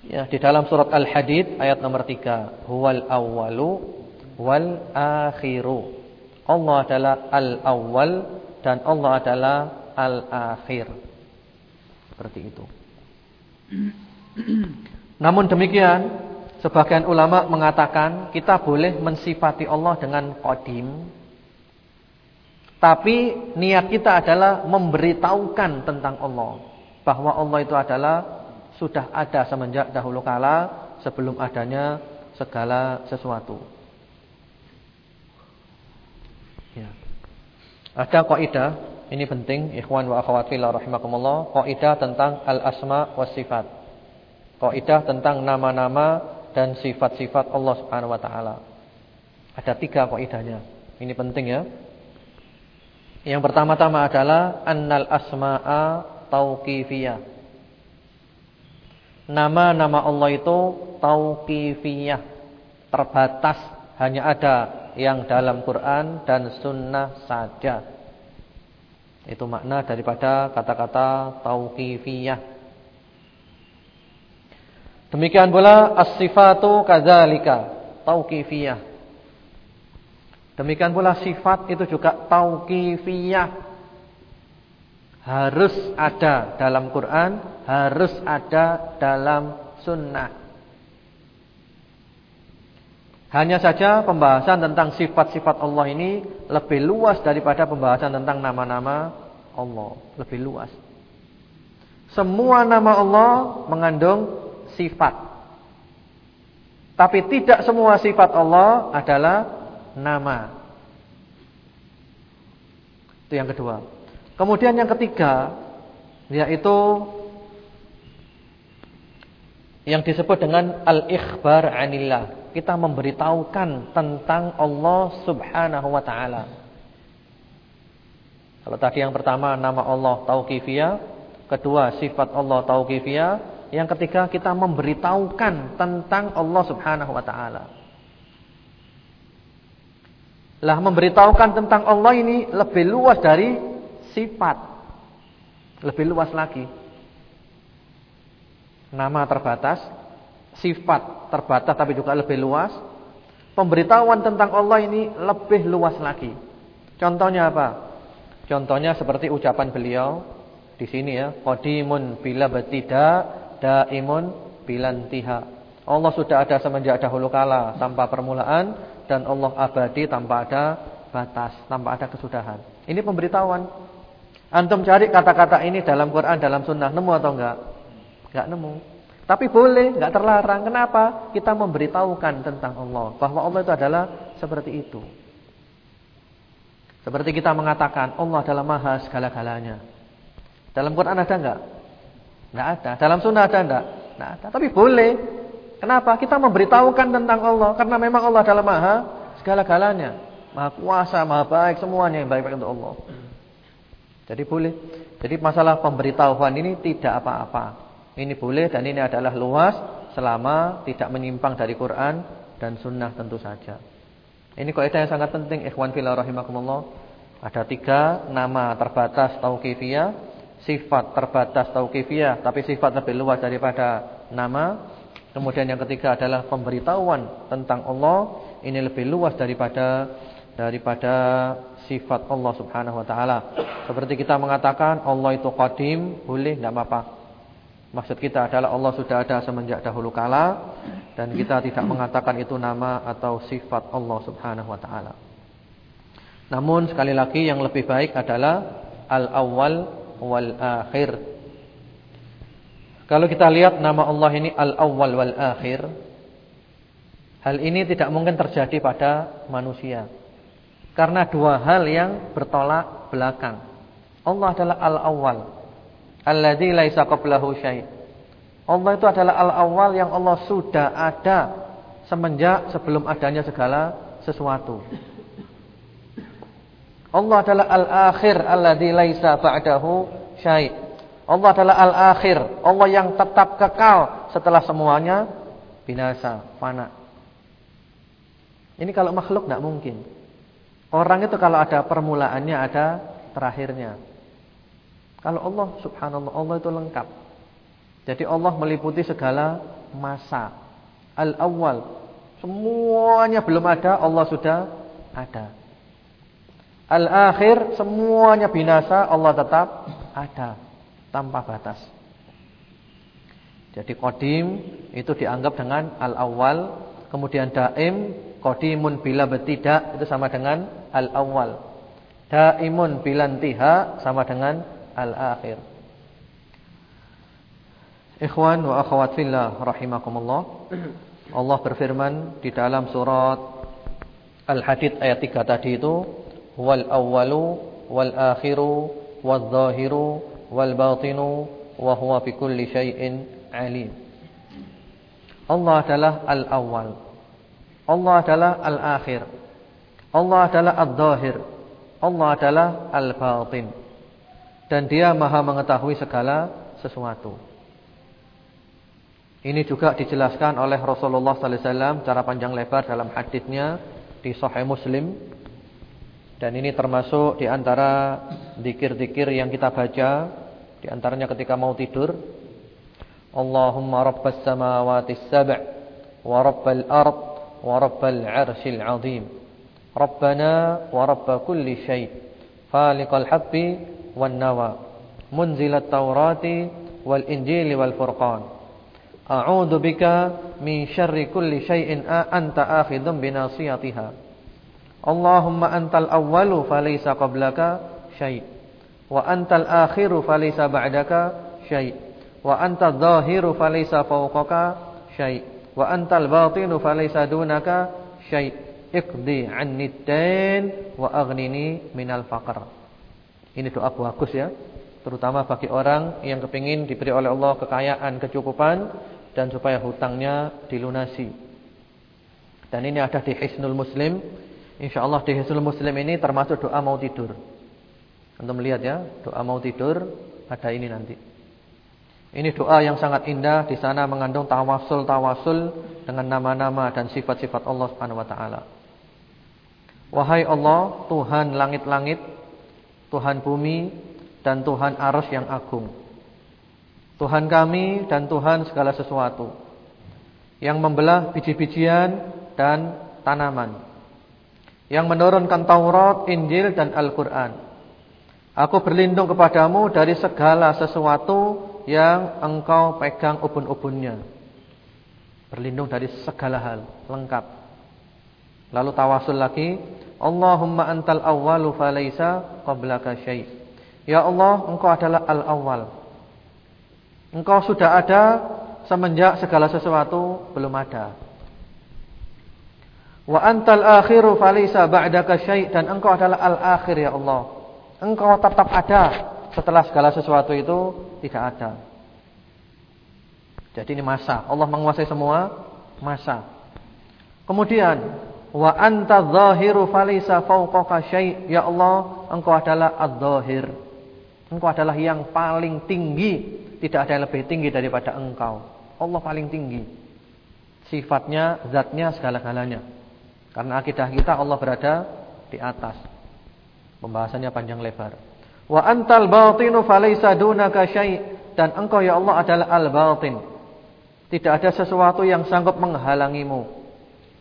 Ya, di dalam surat Al-Hadid ayat nomor 3, huwal awwalu wal akhiru. Allah adalah al-awwal dan Allah adalah al-akhir. Seperti itu. Namun demikian, Sebagian ulama mengatakan kita boleh mensifati Allah dengan qadim. Tapi niat kita adalah memberitahukan tentang Allah. Bahwa Allah itu adalah sudah ada semenjak dahulu kala sebelum adanya segala sesuatu. Ya. Ada kaidah, ini penting ikhwan wa akhwat fillah rahimakumullah, kaidah tentang al-asma was sifat. Kaidah tentang nama-nama dan sifat-sifat Allah Subhanahu wa taala. Ada tiga kaidahnya. Ini penting ya. Yang pertama-tama adalah annal asma'a tauqifiyah. Nama-nama Allah itu tauqifiyah, terbatas, hanya ada yang dalam Quran dan sunnah saja. Itu makna daripada kata-kata tauqifiyah. Demikian pula as-sifatu kadzalika, tauqifiyah. Demikian pula sifat itu juga tauqifiyah. Harus ada dalam Quran, harus ada dalam sunnah. Hanya saja pembahasan tentang sifat-sifat Allah ini lebih luas daripada pembahasan tentang nama-nama Allah, lebih luas. Semua nama Allah mengandung sifat. Tapi tidak semua sifat Allah adalah nama. Itu yang kedua. Kemudian yang ketiga yaitu yang disebut dengan al-ikhbar anillah. Kita memberitahukan tentang Allah Subhanahu wa taala. Kalau tadi yang pertama nama Allah tauqifiyah, kedua sifat Allah tauqifiyah, yang ketiga kita memberitahukan tentang Allah Subhanahu wa taala. Lah memberitahukan tentang Allah ini lebih luas dari sifat. Lebih luas lagi. Nama terbatas, sifat terbatas tapi juga lebih luas. Pemberitahuan tentang Allah ini lebih luas lagi. Contohnya apa? Contohnya seperti ucapan beliau di sini ya, qadimun bila betida daimun bilantiha. Allah sudah ada semenjak dahulu kala tanpa permulaan dan Allah abadi tanpa ada batas, tanpa ada kesudahan. Ini pemberitahuan. Antum cari kata-kata ini dalam Quran, dalam sunnah, nemu atau enggak? Enggak nemu. Tapi boleh, enggak terlarang. Kenapa? Kita memberitahukan tentang Allah, bahwa Allah itu adalah seperti itu. Seperti kita mengatakan Allah adalah maha segala-galanya. Dalam Quran ada enggak? Enggak ada. Dalam sunnah ada enggak? Enggak ada. Tapi boleh. Kenapa? Kita memberitahukan tentang Allah karena memang Allah adalah maha segala-galanya. Maha kuasa, maha baik, semuanya yang baik-baik untuk Allah. Jadi boleh. Jadi masalah pemberitahuan ini tidak apa-apa. Ini boleh dan ini adalah luas selama tidak menyimpang dari Quran dan sunnah tentu saja. Ini kaidah yang sangat penting ikhwan fillah rahimakumullah. Ada tiga nama terbatas tauqifiyah, sifat terbatas tauqifiyah tapi sifat lebih luas daripada nama. Kemudian yang ketiga adalah pemberitahuan tentang Allah, ini lebih luas daripada daripada sifat Allah Subhanahu wa taala. Seperti kita mengatakan Allah itu qadim, boleh enggak apa-apa. Maksud kita adalah Allah sudah ada semenjak dahulu kala dan kita tidak mengatakan itu nama atau sifat Allah Subhanahu wa taala. Namun sekali lagi yang lebih baik adalah al-awwal wal akhir. Kalau kita lihat nama Allah ini al-awwal wal akhir, hal ini tidak mungkin terjadi pada manusia. Karena dua hal yang bertolak belakang. Allah adalah al-awwal. Alladzi laisa qablahu syai'. Allah itu adalah al-awwal yang Allah sudah ada semenjak sebelum adanya segala sesuatu. Allah adalah al-akhir alladzi laisa ba'dahu syai'. Allah adalah al-akhir, Allah yang tetap kekal setelah semuanya binasa, fana. Ini kalau makhluk tidak mungkin. Orang itu kalau ada permulaannya ada terakhirnya. Kalau Allah subhanallah Allah itu lengkap. Jadi Allah meliputi segala masa. Al-awwal semuanya belum ada Allah sudah ada. Al-akhir semuanya binasa Allah tetap ada tanpa batas. Jadi qadim itu dianggap dengan al-awwal, kemudian daim Qadimun bila bertidak itu sama dengan al-awwal. Daimun bila intiha sama dengan al-akhir. Ikhwan wa akhwat fillah rahimakumullah. Allah berfirman di dalam surat Al-Hadid ayat 3 tadi itu, wal awwalu wal akhiru wal zahiru wal batinu wa huwa bi kulli syai'in alim. Allah adalah al-awwal. Allah adalah al-akhir. Allah adalah al-zahir. Allah adalah al-batin. Dan dia maha mengetahui segala sesuatu. Ini juga dijelaskan oleh Rasulullah sallallahu alaihi wasallam cara panjang lebar dalam hadisnya di Sahih Muslim. Dan ini termasuk di antara dikir-dikir yang kita baca Di antaranya ketika mau tidur Allahumma rabbas samawati sab' Wa rabbal ard Wa rabbal arshil azim. Rabbana wa rabb kulli syai' Faliqal habbi wan nawa Munzilat taurati wal injili wal furqan. A'udzu bika min syarri kulli syai'in anta akhidun binasiyatiha Allahumma antal awwalu falaysa qablaka syai' wa antal akhiru falaysa ba'daka syai' wa antal zahiru falaysa fawqaka syai' wa antal batinu falaysa dunaka syai' iqdi 'anni ad-dain wa aghnini minal faqr. Ini doa bagus ya, terutama bagi orang yang kepingin diberi oleh Allah kekayaan, kecukupan dan supaya hutangnya dilunasi. Dan ini ada di Hisnul Muslim Insyaallah di Hisnul Muslim ini termasuk doa mau tidur. Anda melihat ya, doa mau tidur ada ini nanti. Ini doa yang sangat indah di sana mengandung tawasul-tawasul dengan nama-nama dan sifat-sifat Allah Subhanahu wa taala. Wahai Allah, Tuhan langit-langit, Tuhan bumi dan Tuhan arus yang agung. Tuhan kami dan Tuhan segala sesuatu yang membelah biji-bijian dan tanaman. Yang menurunkan Taurat, Injil dan Al-Qur'an. Aku berlindung kepadamu dari segala sesuatu yang engkau pegang ubun-ubunnya. Berlindung dari segala hal, lengkap. Lalu tawasul lagi, Allahumma antal awwalu falaysa qablaka syai'. Ya Allah, Engkau adalah al-awwal. Engkau sudah ada semenjak segala sesuatu belum ada. Wa antal akhiru falaysa ba'daka syai' dan Engkau adalah al-akhir ya Allah. Engkau tetap ada setelah segala sesuatu itu tidak ada. Jadi ini masa. Allah menguasai semua masa. Kemudian wa anta dhahiru falisa fawqaka syai' ya Allah engkau adalah adz-dhahir engkau adalah yang paling tinggi tidak ada yang lebih tinggi daripada engkau Allah paling tinggi sifatnya zatnya segala-galanya karena akidah kita Allah berada di atas pembahasannya panjang lebar wa antal batinu falisa dunaka syai' dan engkau ya Allah adalah al-batin tidak ada sesuatu yang sanggup menghalangimu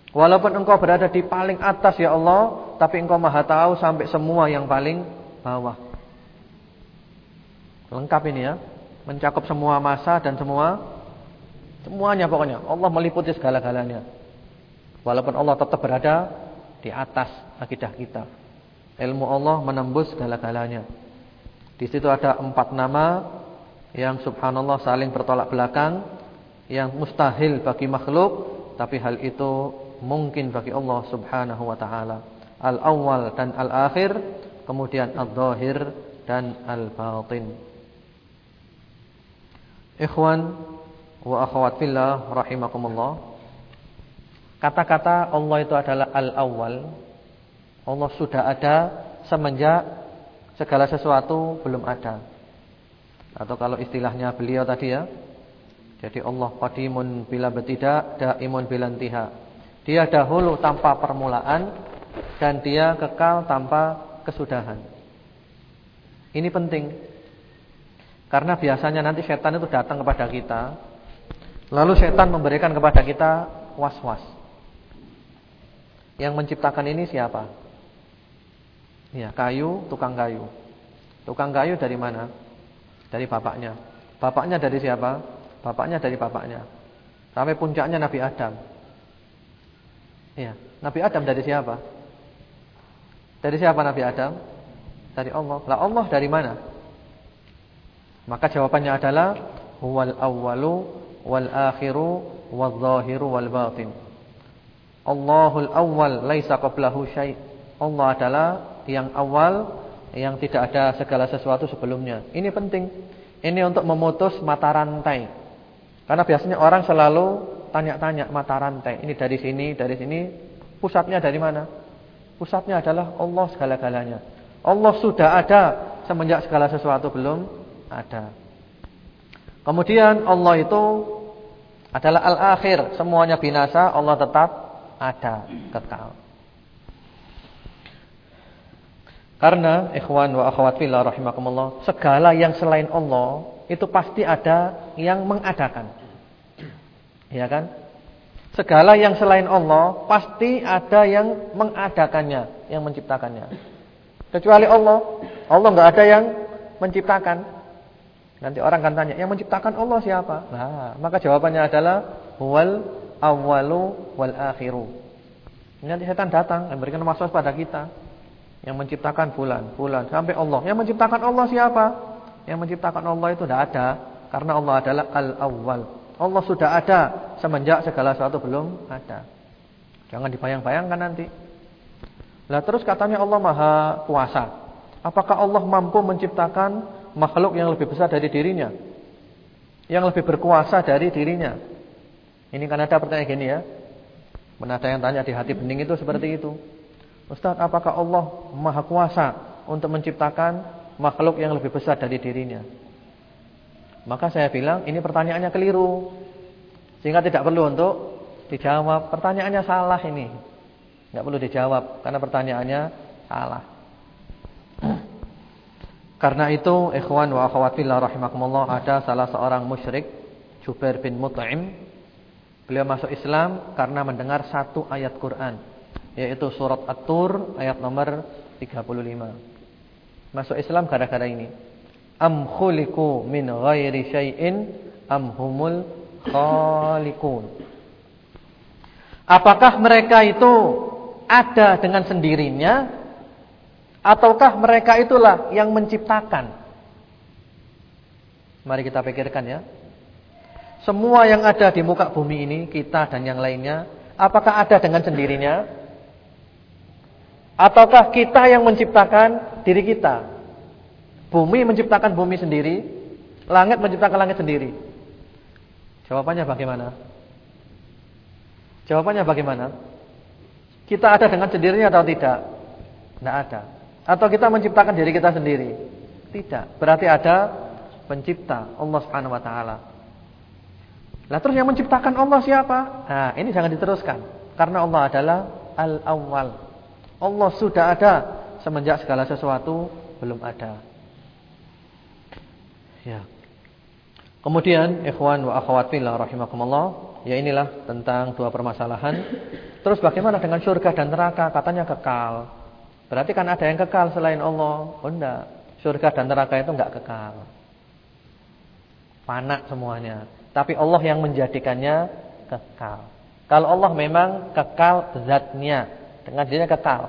Walaupun engkau berada di paling atas ya Allah, tapi engkau maha tahu sampai semua yang paling bawah. Lengkap ini ya, mencakup semua masa dan semua semuanya pokoknya. Allah meliputi segala-galanya. Walaupun Allah tetap berada di atas akidah kita. Ilmu Allah menembus segala-galanya. Di situ ada empat nama yang subhanallah saling bertolak belakang, yang mustahil bagi makhluk, tapi hal itu mungkin bagi Allah Subhanahu wa taala. Al-awwal dan al-akhir, kemudian al-zahir dan al-batin. Ikhwan wa akhwat fillah rahimakumullah. Kata-kata Allah itu adalah al-awwal. Allah sudah ada semenjak segala sesuatu belum ada. Atau kalau istilahnya beliau tadi ya. Jadi Allah qadimun bila betidak, daimun bila intihak. Dia dahulu tanpa permulaan dan dia kekal tanpa kesudahan. Ini penting. Karena biasanya nanti setan itu datang kepada kita, lalu setan memberikan kepada kita was-was. Yang menciptakan ini siapa? Ya, kayu, tukang kayu. Tukang kayu dari mana? Dari bapaknya. Bapaknya dari siapa? Bapaknya dari bapaknya. Sampai puncaknya Nabi Adam. Ya, Nabi Adam dari siapa? Dari siapa Nabi Adam? Dari Allah. Lah Allah dari mana? Maka jawabannya adalah huwal awwalu wal akhiru wal zahiru wal batin. Allahul awwal laisa qablahu syai'. Allah adalah yang awal yang tidak ada segala sesuatu sebelumnya. Ini penting. Ini untuk memutus mata rantai. Karena biasanya orang selalu tanya-tanya mata rantai. Ini dari sini, dari sini. Pusatnya dari mana? Pusatnya adalah Allah segala-galanya. Allah sudah ada semenjak segala sesuatu belum ada. Kemudian Allah itu adalah al-akhir, semuanya binasa, Allah tetap ada, kekal. Karena ikhwan wa akhwat fillah rahimakumullah, segala yang selain Allah itu pasti ada yang mengadakan. Ya kan? Segala yang selain Allah pasti ada yang mengadakannya, yang menciptakannya. Kecuali Allah, Allah nggak ada yang menciptakan. Nanti orang kan tanya, yang menciptakan Allah siapa? Nah, maka jawabannya adalah wal awwalu wal akhiru. Nanti setan datang memberikan masalah pada kita. Yang menciptakan bulan, bulan sampai Allah. Yang menciptakan Allah siapa? Yang menciptakan Allah itu tidak ada karena Allah adalah al-awwal. Allah sudah ada semenjak segala sesuatu belum ada. Jangan dibayang-bayangkan nanti. Lah terus katanya Allah Maha Kuasa. Apakah Allah mampu menciptakan makhluk yang lebih besar dari dirinya? Yang lebih berkuasa dari dirinya? Ini kan ada pertanyaan gini ya. Mana ada yang tanya di hati bening itu seperti itu. Ustaz, apakah Allah Maha Kuasa untuk menciptakan makhluk yang lebih besar dari dirinya? Maka saya bilang ini pertanyaannya keliru. Sehingga tidak perlu untuk dijawab. Pertanyaannya salah ini. Tidak perlu dijawab karena pertanyaannya salah. Karena itu ikhwan wa akhwat fillah rahimakumullah ada salah seorang musyrik Jubair bin Mut'im beliau masuk Islam karena mendengar satu ayat Quran yaitu surat At-Tur ayat nomor 35. Masuk Islam gara-gara ini am khuliqu min ghairi syai'in am humul khaliqun Apakah mereka itu ada dengan sendirinya ataukah mereka itulah yang menciptakan? Mari kita pikirkan ya. Semua yang ada di muka bumi ini, kita dan yang lainnya, apakah ada dengan sendirinya? Ataukah kita yang menciptakan diri kita? Bumi menciptakan bumi sendiri, langit menciptakan langit sendiri. Jawabannya bagaimana? Jawabannya bagaimana? Kita ada dengan sendirinya atau tidak? Tidak ada. Atau kita menciptakan diri kita sendiri? Tidak. Berarti ada pencipta Allah Subhanahu wa taala. Lah terus yang menciptakan Allah siapa? Nah, ini jangan diteruskan. Karena Allah adalah al-awwal. Allah sudah ada semenjak segala sesuatu belum ada. Ya. Kemudian ikhwan wa akhwat fillah rahimakumullah Ya inilah tentang dua permasalahan. Terus bagaimana dengan surga dan neraka? Katanya kekal. Berarti kan ada yang kekal selain Allah. Oh enggak. Surga dan neraka itu enggak kekal. Panak semuanya. Tapi Allah yang menjadikannya kekal. Kalau Allah memang kekal zatnya. Dengan dirinya kekal.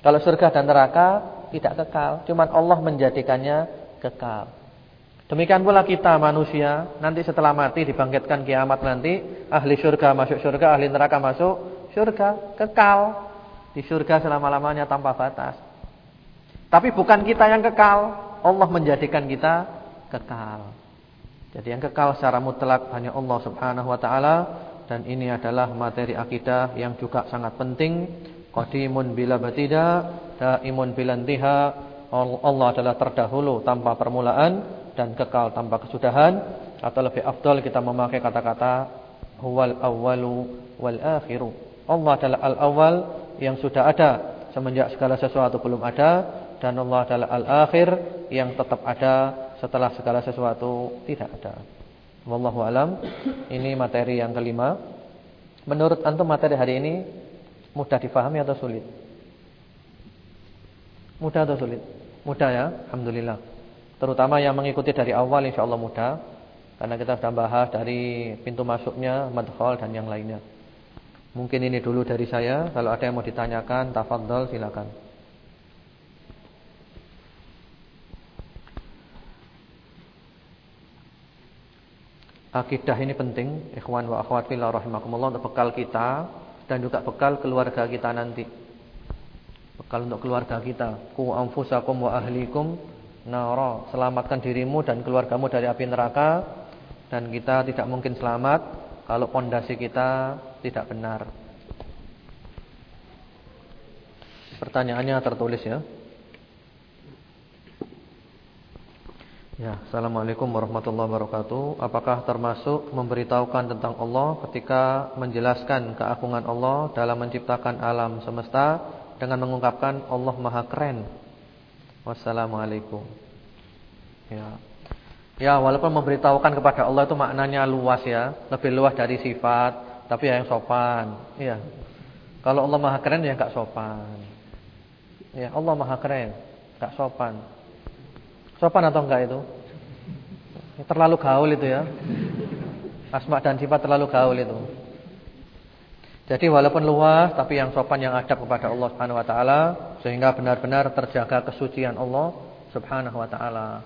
Kalau surga dan neraka tidak kekal. Cuman Allah menjadikannya kekal. Demikian pula kita manusia nanti setelah mati dibangkitkan kiamat nanti ahli surga masuk surga, ahli neraka masuk surga, kekal di surga selama-lamanya tanpa batas. Tapi bukan kita yang kekal, Allah menjadikan kita kekal. Jadi yang kekal secara mutlak hanya Allah Subhanahu wa taala dan ini adalah materi akidah yang juga sangat penting. Qadimun bila batida, daimun bila intiha. Allah adalah terdahulu tanpa permulaan dan kekal tanpa kesudahan atau lebih afdal kita memakai kata-kata huwal awwalu wal akhiru. Allah adalah al-awwal yang sudah ada semenjak segala sesuatu belum ada dan Allah adalah al-akhir yang tetap ada setelah segala sesuatu tidak ada. Wallahu alam. Ini materi yang kelima. Menurut antum materi hari ini mudah difahami atau sulit? Mudah atau sulit? Mudah ya, alhamdulillah. Terutama yang mengikuti dari awal insya Allah mudah Karena kita sudah bahas dari pintu masuknya Madhol dan yang lainnya Mungkin ini dulu dari saya Kalau ada yang mau ditanyakan Tafadol silakan Akidah ini penting Ikhwan wa akhwat fillah rahimakumullah Untuk bekal kita Dan juga bekal keluarga kita nanti Bekal untuk keluarga kita Ku anfusakum wa ahlikum nara, selamatkan dirimu dan keluargamu dari api neraka dan kita tidak mungkin selamat kalau pondasi kita tidak benar. Pertanyaannya tertulis ya. Ya, Assalamualaikum warahmatullahi wabarakatuh. Apakah termasuk memberitahukan tentang Allah ketika menjelaskan keagungan Allah dalam menciptakan alam semesta dengan mengungkapkan Allah Maha Keren Wassalamualaikum. Ya. Ya, walaupun memberitahukan kepada Allah itu maknanya luas ya, lebih luas dari sifat, tapi yang sopan. Iya. Kalau Allah Maha keren ya enggak sopan. Ya, Allah Maha keren, enggak sopan. Sopan atau enggak itu? Terlalu gaul itu ya. Asma dan sifat terlalu gaul itu. Jadi walaupun luas tapi yang sopan yang adab kepada Allah Subhanahu wa taala sehingga benar-benar terjaga kesucian Allah Subhanahu wa taala.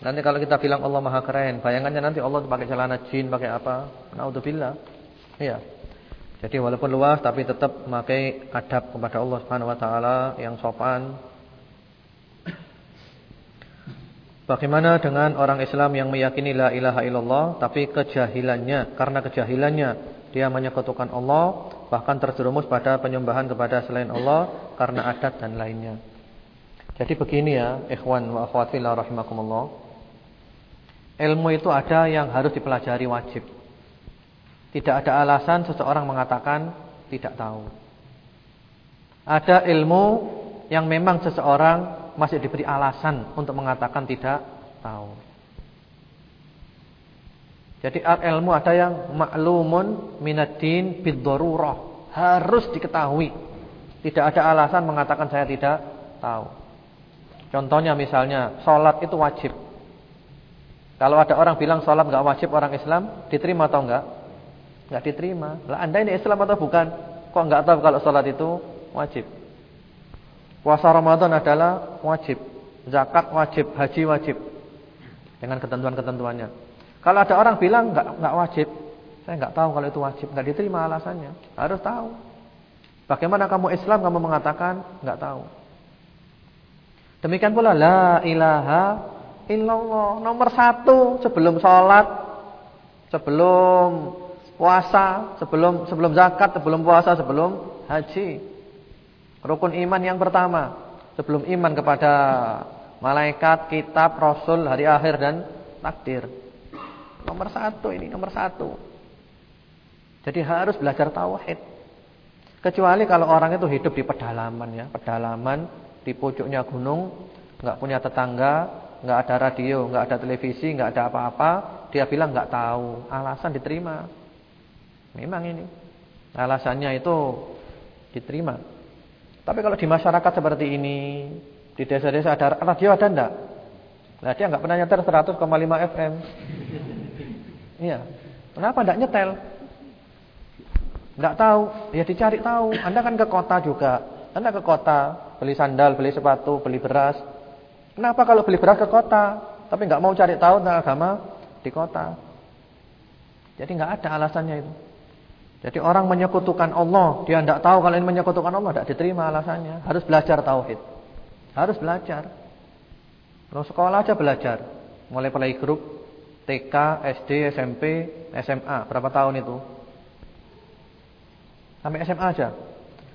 Nanti kalau kita bilang Allah Maha keren, bayangannya nanti Allah pakai celana jin, pakai apa? Naudzubillah. Iya. Jadi walaupun luas tapi tetap memakai adab kepada Allah Subhanahu wa taala yang sopan. Bagaimana dengan orang Islam yang meyakini la ilaha illallah tapi kejahilannya karena kejahilannya dia menyekutukan Allah bahkan terjerumus pada penyembahan kepada selain Allah karena adat dan lainnya. Jadi begini ya, ikhwan wa akhwat fillah rahimakumullah. Ilmu itu ada yang harus dipelajari wajib. Tidak ada alasan seseorang mengatakan tidak tahu. Ada ilmu yang memang seseorang masih diberi alasan untuk mengatakan tidak tahu. Jadi ilmu ada yang maklumun minaddin biddarurah, harus diketahui. Tidak ada alasan mengatakan saya tidak tahu. Contohnya misalnya salat itu wajib. Kalau ada orang bilang salat enggak wajib orang Islam, diterima atau enggak? Enggak diterima. Lah Anda ini Islam atau bukan? Kok enggak tahu kalau salat itu wajib? Puasa Ramadan adalah wajib. Zakat wajib, haji wajib. Dengan ketentuan-ketentuannya. Kalau ada orang bilang enggak enggak wajib, saya enggak tahu kalau itu wajib, enggak diterima alasannya. Harus tahu. Bagaimana kamu Islam kamu mengatakan enggak tahu? Demikian pula la ilaha illallah nomor satu sebelum sholat, sebelum puasa, sebelum sebelum zakat, sebelum puasa, sebelum haji. Rukun iman yang pertama sebelum iman kepada malaikat, kitab, rasul, hari akhir dan takdir. Nomor satu ini nomor satu. Jadi harus belajar tauhid. Kecuali kalau orang itu hidup di pedalaman ya, pedalaman di pojoknya gunung, nggak punya tetangga, nggak ada radio, nggak ada televisi, nggak ada apa-apa, dia bilang nggak tahu. Alasan diterima. Memang ini. Alasannya itu diterima. Tapi kalau di masyarakat seperti ini, di desa-desa ada radio ada enggak? Nah, dia nggak pernah nyetel 100,5 FM. Iya. Kenapa enggak nyetel? Enggak tahu, ya dicari tahu. Anda kan ke kota juga. Anda ke kota, beli sandal, beli sepatu, beli beras. Kenapa kalau beli beras ke kota, tapi nggak mau cari tahu tentang agama di kota? Jadi nggak ada alasannya itu. Jadi orang menyekutukan Allah, dia tidak tahu kalau ini menyekutukan Allah, tidak diterima alasannya. Harus belajar tauhid. Harus belajar. Kalau sekolah aja belajar. Mulai playgroup, TK, SD, SMP, SMA. Berapa tahun itu? Sampai SMA aja.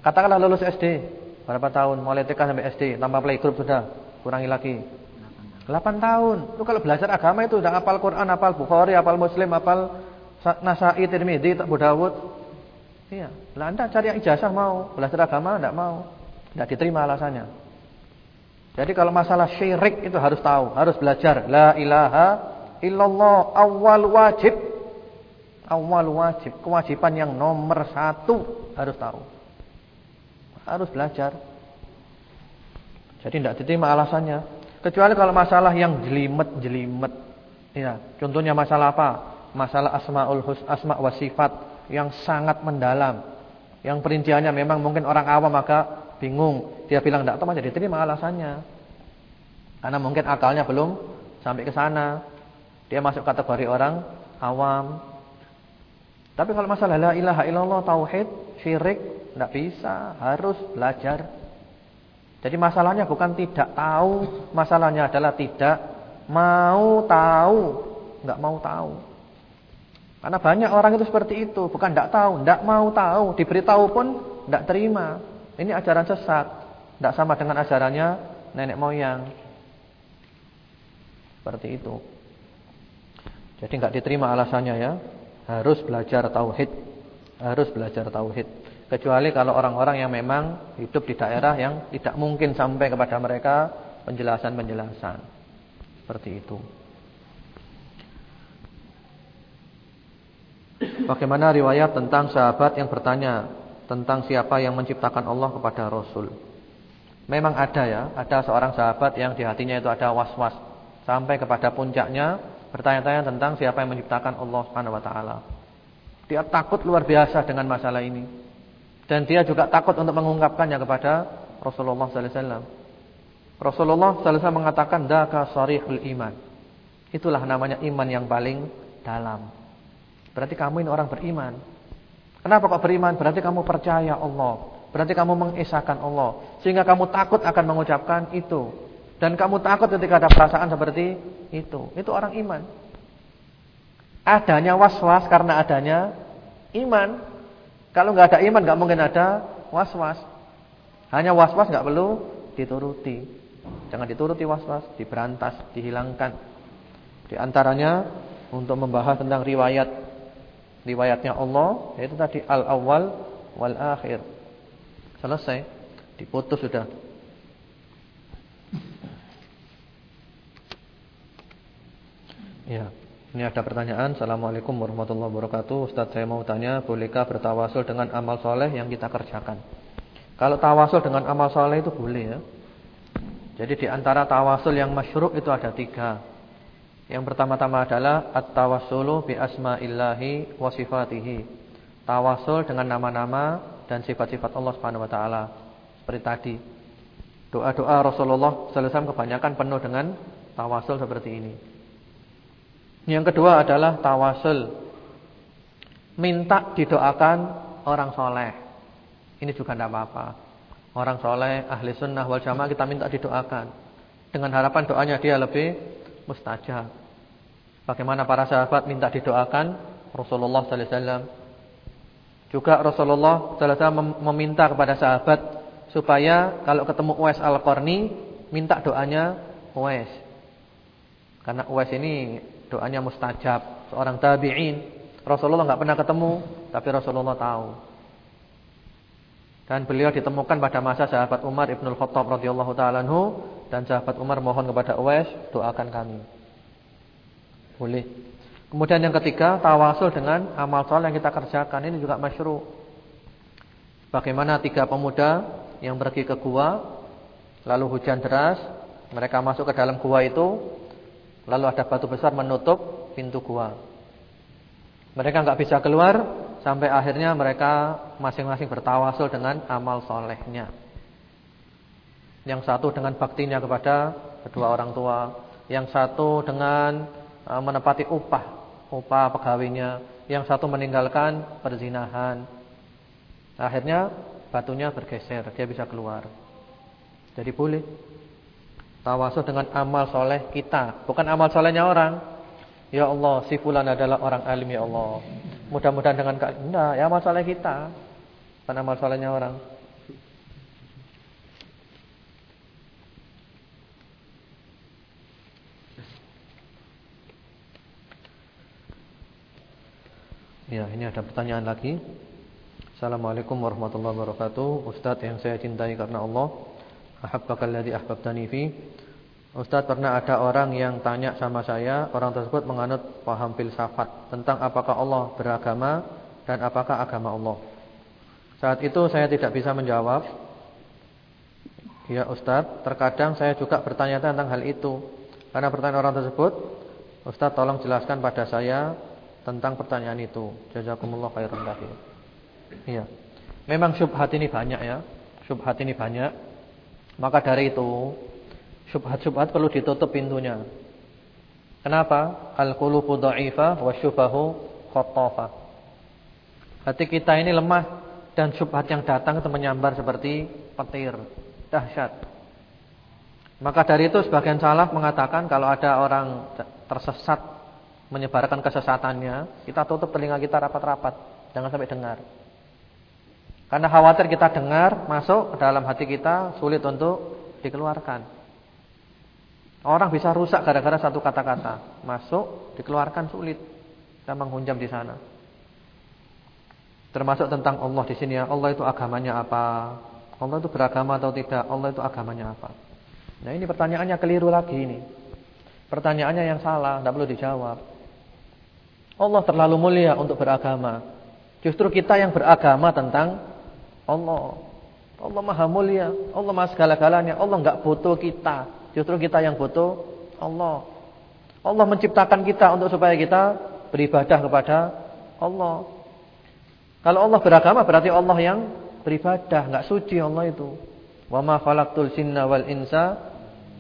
Katakanlah lulus SD, Berapa tahun? Mulai TK sampai SD, tambah playgroup sudah, kurangi lagi. 8 tahun. Itu kalau belajar agama itu sudah hafal Quran, hafal Bukhari, hafal Muslim, hafal Nasa'i, Tirmidzi, Abu Dawud. Iya. Lah Anda cari ijazah mau, belajar agama enggak mau. Enggak diterima alasannya. Jadi kalau masalah syirik itu harus tahu, harus belajar la ilaha illallah awal wajib. Awal wajib, kewajiban yang nomor satu harus tahu. Harus belajar. Jadi tidak diterima alasannya. Kecuali kalau masalah yang jelimet-jelimet. Ya, contohnya masalah apa? Masalah asmaul hus asma wa yang sangat mendalam. Yang perinciannya memang mungkin orang awam maka bingung. Dia bilang tidak tahu jadi diterima alasannya. Karena mungkin akalnya belum sampai ke sana. Dia masuk kategori orang awam. Tapi kalau masalah la ilaha illallah tauhid, syirik tidak bisa, harus belajar. Jadi masalahnya bukan tidak tahu, masalahnya adalah tidak mau tahu, nggak mau tahu. Karena banyak orang itu seperti itu, bukan tidak tahu, tidak mau tahu, diberitahu pun tidak terima. Ini ajaran sesat, tidak sama dengan ajarannya nenek moyang. Seperti itu. Jadi nggak diterima alasannya ya. Harus belajar tauhid. Harus belajar tauhid. Kecuali kalau orang-orang yang memang hidup di daerah yang tidak mungkin sampai kepada mereka penjelasan-penjelasan. Seperti itu. Bagaimana riwayat tentang sahabat yang bertanya tentang siapa yang menciptakan Allah kepada Rasul? Memang ada ya, ada seorang sahabat yang di hatinya itu ada was-was sampai kepada puncaknya bertanya-tanya tentang siapa yang menciptakan Allah Subhanahu wa taala. Dia takut luar biasa dengan masalah ini. Dan dia juga takut untuk mengungkapkannya kepada Rasulullah sallallahu alaihi wasallam. Rasulullah sallallahu alaihi wasallam mengatakan daka sarihul iman. Itulah namanya iman yang paling dalam. Berarti kamu ini orang beriman. Kenapa kok beriman? Berarti kamu percaya Allah. Berarti kamu mengesahkan Allah. Sehingga kamu takut akan mengucapkan itu. Dan kamu takut ketika ada perasaan seperti itu. Itu orang iman. Adanya was-was karena adanya iman. Kalau nggak ada iman nggak mungkin ada was-was. Hanya was-was nggak perlu dituruti. Jangan dituruti was-was, diberantas, dihilangkan. Di antaranya untuk membahas tentang riwayat riwayatnya Allah yaitu tadi al-awwal wal akhir. Selesai, diputus sudah. Ya. Ini ada pertanyaan Assalamualaikum warahmatullahi wabarakatuh Ustaz saya mau tanya Bolehkah bertawasul dengan amal soleh yang kita kerjakan Kalau tawasul dengan amal soleh itu boleh ya Jadi di antara tawasul yang masyruq itu ada tiga Yang pertama-tama adalah At-tawasulu bi asma'illahi wa sifatihi Tawasul dengan nama-nama dan sifat-sifat Allah Subhanahu wa taala. Seperti tadi. Doa-doa Rasulullah sallallahu kebanyakan penuh dengan tawasul seperti ini. Yang kedua adalah tawasul minta didoakan orang soleh. Ini juga tidak apa-apa. Orang soleh, ahli sunnah wal jamaah kita minta didoakan. Dengan harapan doanya dia lebih mustajab. Bagaimana para sahabat minta didoakan Rasulullah sallallahu alaihi wasallam. Juga Rasulullah sallallahu alaihi wasallam meminta kepada sahabat supaya kalau ketemu Uwais Al-Qarni minta doanya Uwais. Karena Uwais ini doanya mustajab, seorang tabi'in. Rasulullah nggak pernah ketemu, tapi Rasulullah tahu. Dan beliau ditemukan pada masa sahabat Umar Ibnul Khattab radhiyallahu taala dan sahabat Umar mohon kepada Uwais, doakan kami. Boleh. Kemudian yang ketiga, tawasul dengan amal soleh yang kita kerjakan ini juga masyru. Bagaimana tiga pemuda yang pergi ke gua, lalu hujan deras, mereka masuk ke dalam gua itu, lalu ada batu besar menutup pintu gua. Mereka nggak bisa keluar sampai akhirnya mereka masing-masing bertawasul dengan amal solehnya. Yang satu dengan baktinya kepada kedua orang tua, yang satu dengan menepati upah, upah pegawainya, yang satu meninggalkan perzinahan. Akhirnya batunya bergeser, dia bisa keluar. Jadi boleh tawasul dengan amal soleh kita, bukan amal solehnya orang. Ya Allah, si fulan adalah orang alim ya Allah. Mudah-mudahan dengan enggak, ya masalah kita. Karena masalahnya orang. Ya, ini ada pertanyaan lagi. Assalamualaikum warahmatullahi wabarakatuh. Ustaz yang saya cintai karena Allah, ahabbakal ahbabtani fi. Ustaz pernah ada orang yang tanya sama saya, orang tersebut menganut paham filsafat tentang apakah Allah beragama dan apakah agama Allah. Saat itu saya tidak bisa menjawab. Ya Ustaz, terkadang saya juga bertanya tentang hal itu. Karena pertanyaan orang tersebut, Ustaz tolong jelaskan pada saya tentang pertanyaan itu. Jazakumullah khairan katsir. Iya. Memang syubhat ini banyak ya. Syubhat ini banyak. Maka dari itu Syubhat-syubhat perlu ditutup pintunya. Kenapa? Al-qulubu dhaifah wa syubahu khattafah. Hati kita ini lemah dan syubhat yang datang itu menyambar seperti petir, dahsyat. Maka dari itu sebagian salaf mengatakan kalau ada orang tersesat menyebarkan kesesatannya, kita tutup telinga kita rapat-rapat, jangan sampai dengar. Karena khawatir kita dengar masuk ke dalam hati kita sulit untuk dikeluarkan. Orang bisa rusak gara-gara satu kata-kata. Masuk, dikeluarkan sulit. Kita menghunjam di sana. Termasuk tentang Allah di sini ya. Allah itu agamanya apa? Allah itu beragama atau tidak? Allah itu agamanya apa? Nah ini pertanyaannya keliru lagi ini. Pertanyaannya yang salah, tidak perlu dijawab. Allah terlalu mulia untuk beragama. Justru kita yang beragama tentang Allah. Allah maha mulia, Allah maha segala-galanya. Allah enggak butuh kita. Justru kita yang butuh Allah. Allah menciptakan kita untuk supaya kita beribadah kepada Allah. Kalau Allah beragama berarti Allah yang beribadah, enggak suci Allah itu. Wa ma khalaqtul jinna wal insa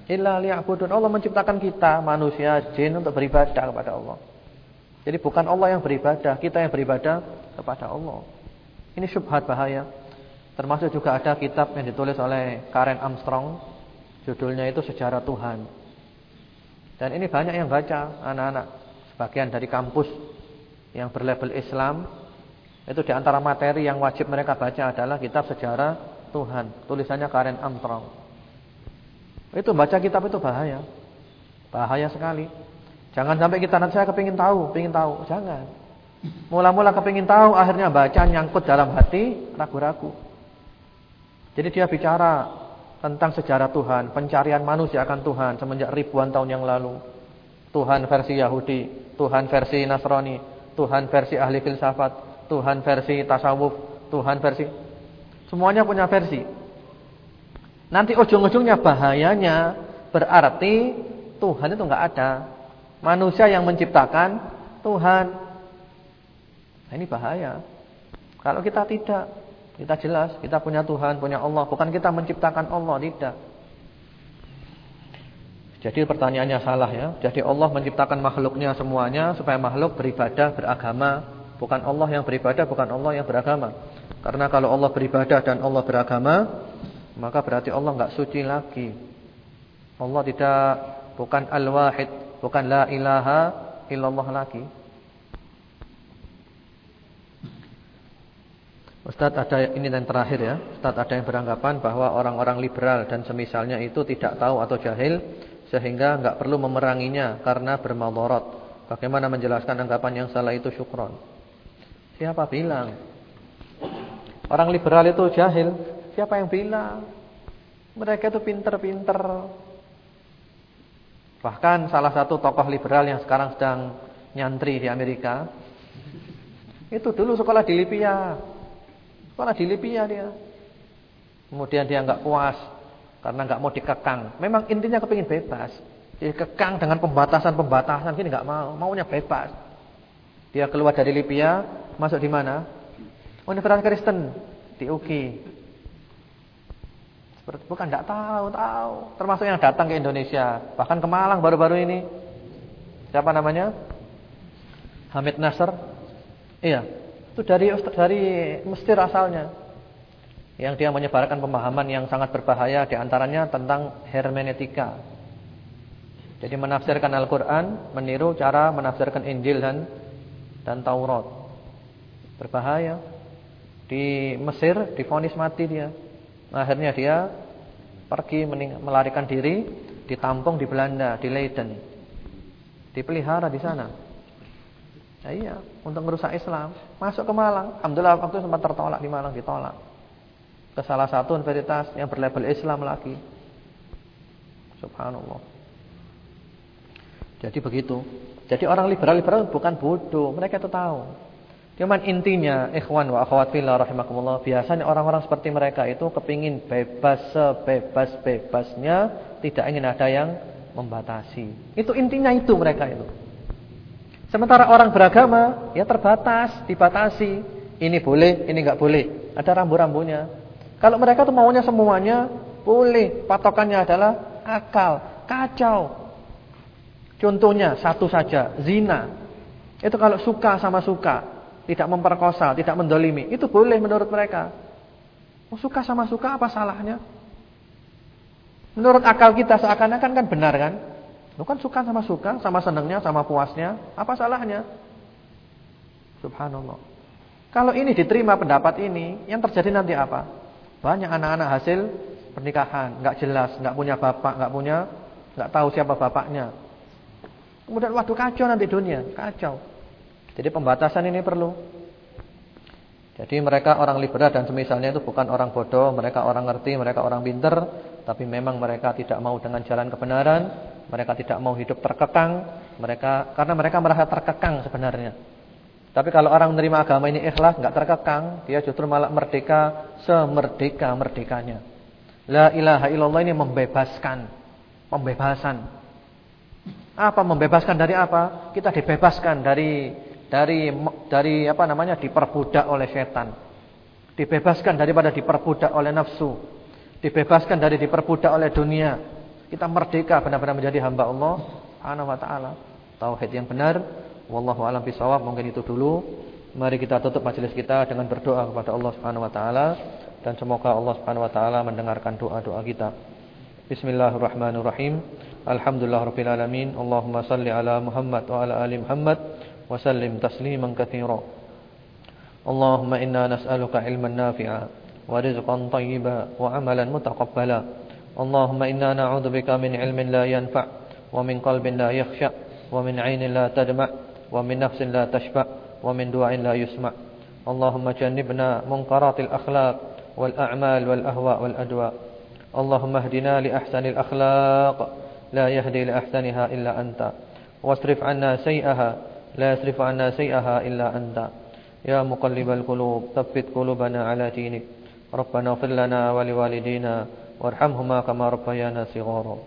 illa liya'budun. Allah menciptakan kita manusia, jin untuk beribadah kepada Allah. Jadi bukan Allah yang beribadah, kita yang beribadah kepada Allah. Ini syubhat bahaya. Termasuk juga ada kitab yang ditulis oleh Karen Armstrong Judulnya itu Sejarah Tuhan. Dan ini banyak yang baca anak-anak sebagian dari kampus yang berlabel Islam. Itu di antara materi yang wajib mereka baca adalah kitab Sejarah Tuhan. Tulisannya Karen Armstrong. Itu baca kitab itu bahaya. Bahaya sekali. Jangan sampai kita nanti saya kepingin tahu, kepingin tahu. Jangan. Mula-mula kepingin tahu, akhirnya baca nyangkut dalam hati, ragu-ragu. Jadi dia bicara tentang sejarah Tuhan, pencarian manusia akan Tuhan semenjak ribuan tahun yang lalu. Tuhan versi Yahudi, Tuhan versi Nasrani, Tuhan versi ahli filsafat, Tuhan versi tasawuf, Tuhan versi semuanya punya versi. Nanti ujung-ujungnya bahayanya berarti Tuhan itu enggak ada. Manusia yang menciptakan Tuhan. Nah, ini bahaya. Kalau kita tidak, kita jelas kita punya Tuhan, punya Allah, bukan kita menciptakan Allah, tidak. Jadi pertanyaannya salah ya. Jadi Allah menciptakan makhluknya semuanya supaya makhluk beribadah, beragama, bukan Allah yang beribadah, bukan Allah yang beragama. Karena kalau Allah beribadah dan Allah beragama, maka berarti Allah enggak suci lagi. Allah tidak bukan al-wahid, bukan la ilaha illallah lagi. Ustadz ada ini dan terakhir ya. Ustadz ada yang beranggapan bahwa orang-orang liberal dan semisalnya itu tidak tahu atau jahil Sehingga enggak perlu memeranginya karena bermadarat. Bagaimana menjelaskan anggapan yang salah itu? Syukron. Siapa bilang? Orang liberal itu jahil. Siapa yang bilang? Mereka itu pinter-pinter Bahkan salah satu tokoh liberal yang sekarang sedang nyantri di Amerika Itu dulu sekolah di Libya Sekolah di Libya dia. Kemudian dia enggak puas karena enggak mau dikekang. Memang intinya kepingin bebas. Dikekang dengan pembatasan-pembatasan gini enggak mau, maunya bebas. Dia keluar dari Libya, masuk di mana? Universitas Kristen di UGI. Seperti bukan enggak tahu, tahu. Termasuk yang datang ke Indonesia, bahkan ke Malang baru-baru ini. Siapa namanya? Hamid Nasr. Iya, itu dari dari Mesir asalnya. Yang dia menyebarkan pemahaman yang sangat berbahaya di antaranya tentang hermeneutika. Jadi menafsirkan Al-Qur'an meniru cara menafsirkan Injil dan dan Taurat. Berbahaya. Di Mesir difonis mati dia. Akhirnya dia pergi melarikan diri, ditampung di Belanda, di Leiden. Dipelihara di sana. Ya, iya, untuk merusak Islam. Masuk ke Malang. Alhamdulillah waktu sempat tertolak di Malang, ditolak. Ke salah satu universitas yang berlabel Islam lagi. Subhanallah. Jadi begitu. Jadi orang liberal-liberal bukan bodoh, mereka itu tahu. Cuman intinya ikhwan wa akhwat fillah rahimakumullah, biasanya orang-orang seperti mereka itu kepingin bebas sebebas-bebasnya, tidak ingin ada yang membatasi. Itu intinya itu mereka itu. Sementara orang beragama ya terbatas, dibatasi. Ini boleh, ini enggak boleh. Ada rambu-rambunya. Kalau mereka tuh maunya semuanya boleh. Patokannya adalah akal, kacau. Contohnya satu saja, zina. Itu kalau suka sama suka, tidak memperkosa, tidak mendolimi, itu boleh menurut mereka. Oh, suka sama suka apa salahnya? Menurut akal kita seakan-akan kan benar kan? Lu kan suka sama suka, sama senangnya, sama puasnya, apa salahnya? Subhanallah. Kalau ini diterima pendapat ini, yang terjadi nanti apa? Banyak anak-anak hasil pernikahan, nggak jelas, nggak punya bapak, nggak punya, nggak tahu siapa bapaknya. Kemudian waduh kacau nanti dunia, kacau. Jadi pembatasan ini perlu. Jadi mereka orang liberal dan semisalnya itu bukan orang bodoh, mereka orang ngerti, mereka orang pinter, tapi memang mereka tidak mau dengan jalan kebenaran, mereka tidak mau hidup terkekang, mereka karena mereka merasa terkekang sebenarnya. Tapi kalau orang menerima agama ini ikhlas, enggak terkekang, dia justru malah merdeka semerdeka-merdekanya. La ilaha illallah ini membebaskan, pembebasan. Apa membebaskan dari apa? Kita dibebaskan dari dari dari apa namanya diperbudak oleh setan. Dibebaskan daripada diperbudak oleh nafsu. Dibebaskan dari diperbudak oleh dunia. Kita merdeka benar-benar menjadi hamba Allah Subhanahu wa taala. Tauhid yang benar. Wallahu a'lam bishawab. Mungkin itu dulu. Mari kita tutup majelis kita dengan berdoa kepada Allah Subhanahu wa taala dan semoga Allah Subhanahu wa taala mendengarkan doa-doa kita. Bismillahirrahmanirrahim. Alhamdulillahirabbil alamin. Allahumma salli ala Muhammad wa ala ali Muhammad. وسلم تسليما كثيرا. اللهم إنا نسألك علما نافعا ورزقا طيبا وعملا متقبلا. اللهم إنا نعوذ بك من علم لا ينفع ومن قلب لا يخشع ومن عين لا تدمع ومن نفس لا تشبع ومن دعاء لا يسمع. اللهم جنبنا منقرات الأخلاق والأعمال والأهواء والأدواء. اللهم اهدنا لأحسن الأخلاق. لا يهدي لأحسنها إلا أنت. واصرف عنا سيئها لا يصرف عنا سيئها إلا أنت. يا مقلب القلوب ثبت قلوبنا على دينك. ربنا اغفر لنا ولوالدينا وارحمهما كما ربيانا صغارا.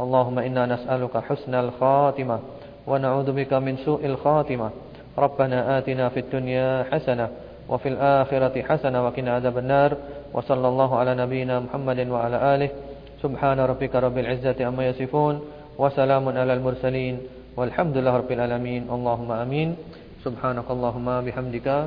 اللهم إنا نسألك حسن الخاتمة ونعوذ بك من سوء الخاتمة. ربنا آتنا في الدنيا حسنة wa fil akhirati hasanah wa qina adzabannar wa sallallahu ala nabiyyina Muhammadin wa ala alihi subhana rabbika rabbil izzati amma yasifun wa Walhamdulillahirabbil alamin. Allahumma amin. Subhanakallahumma bihamdika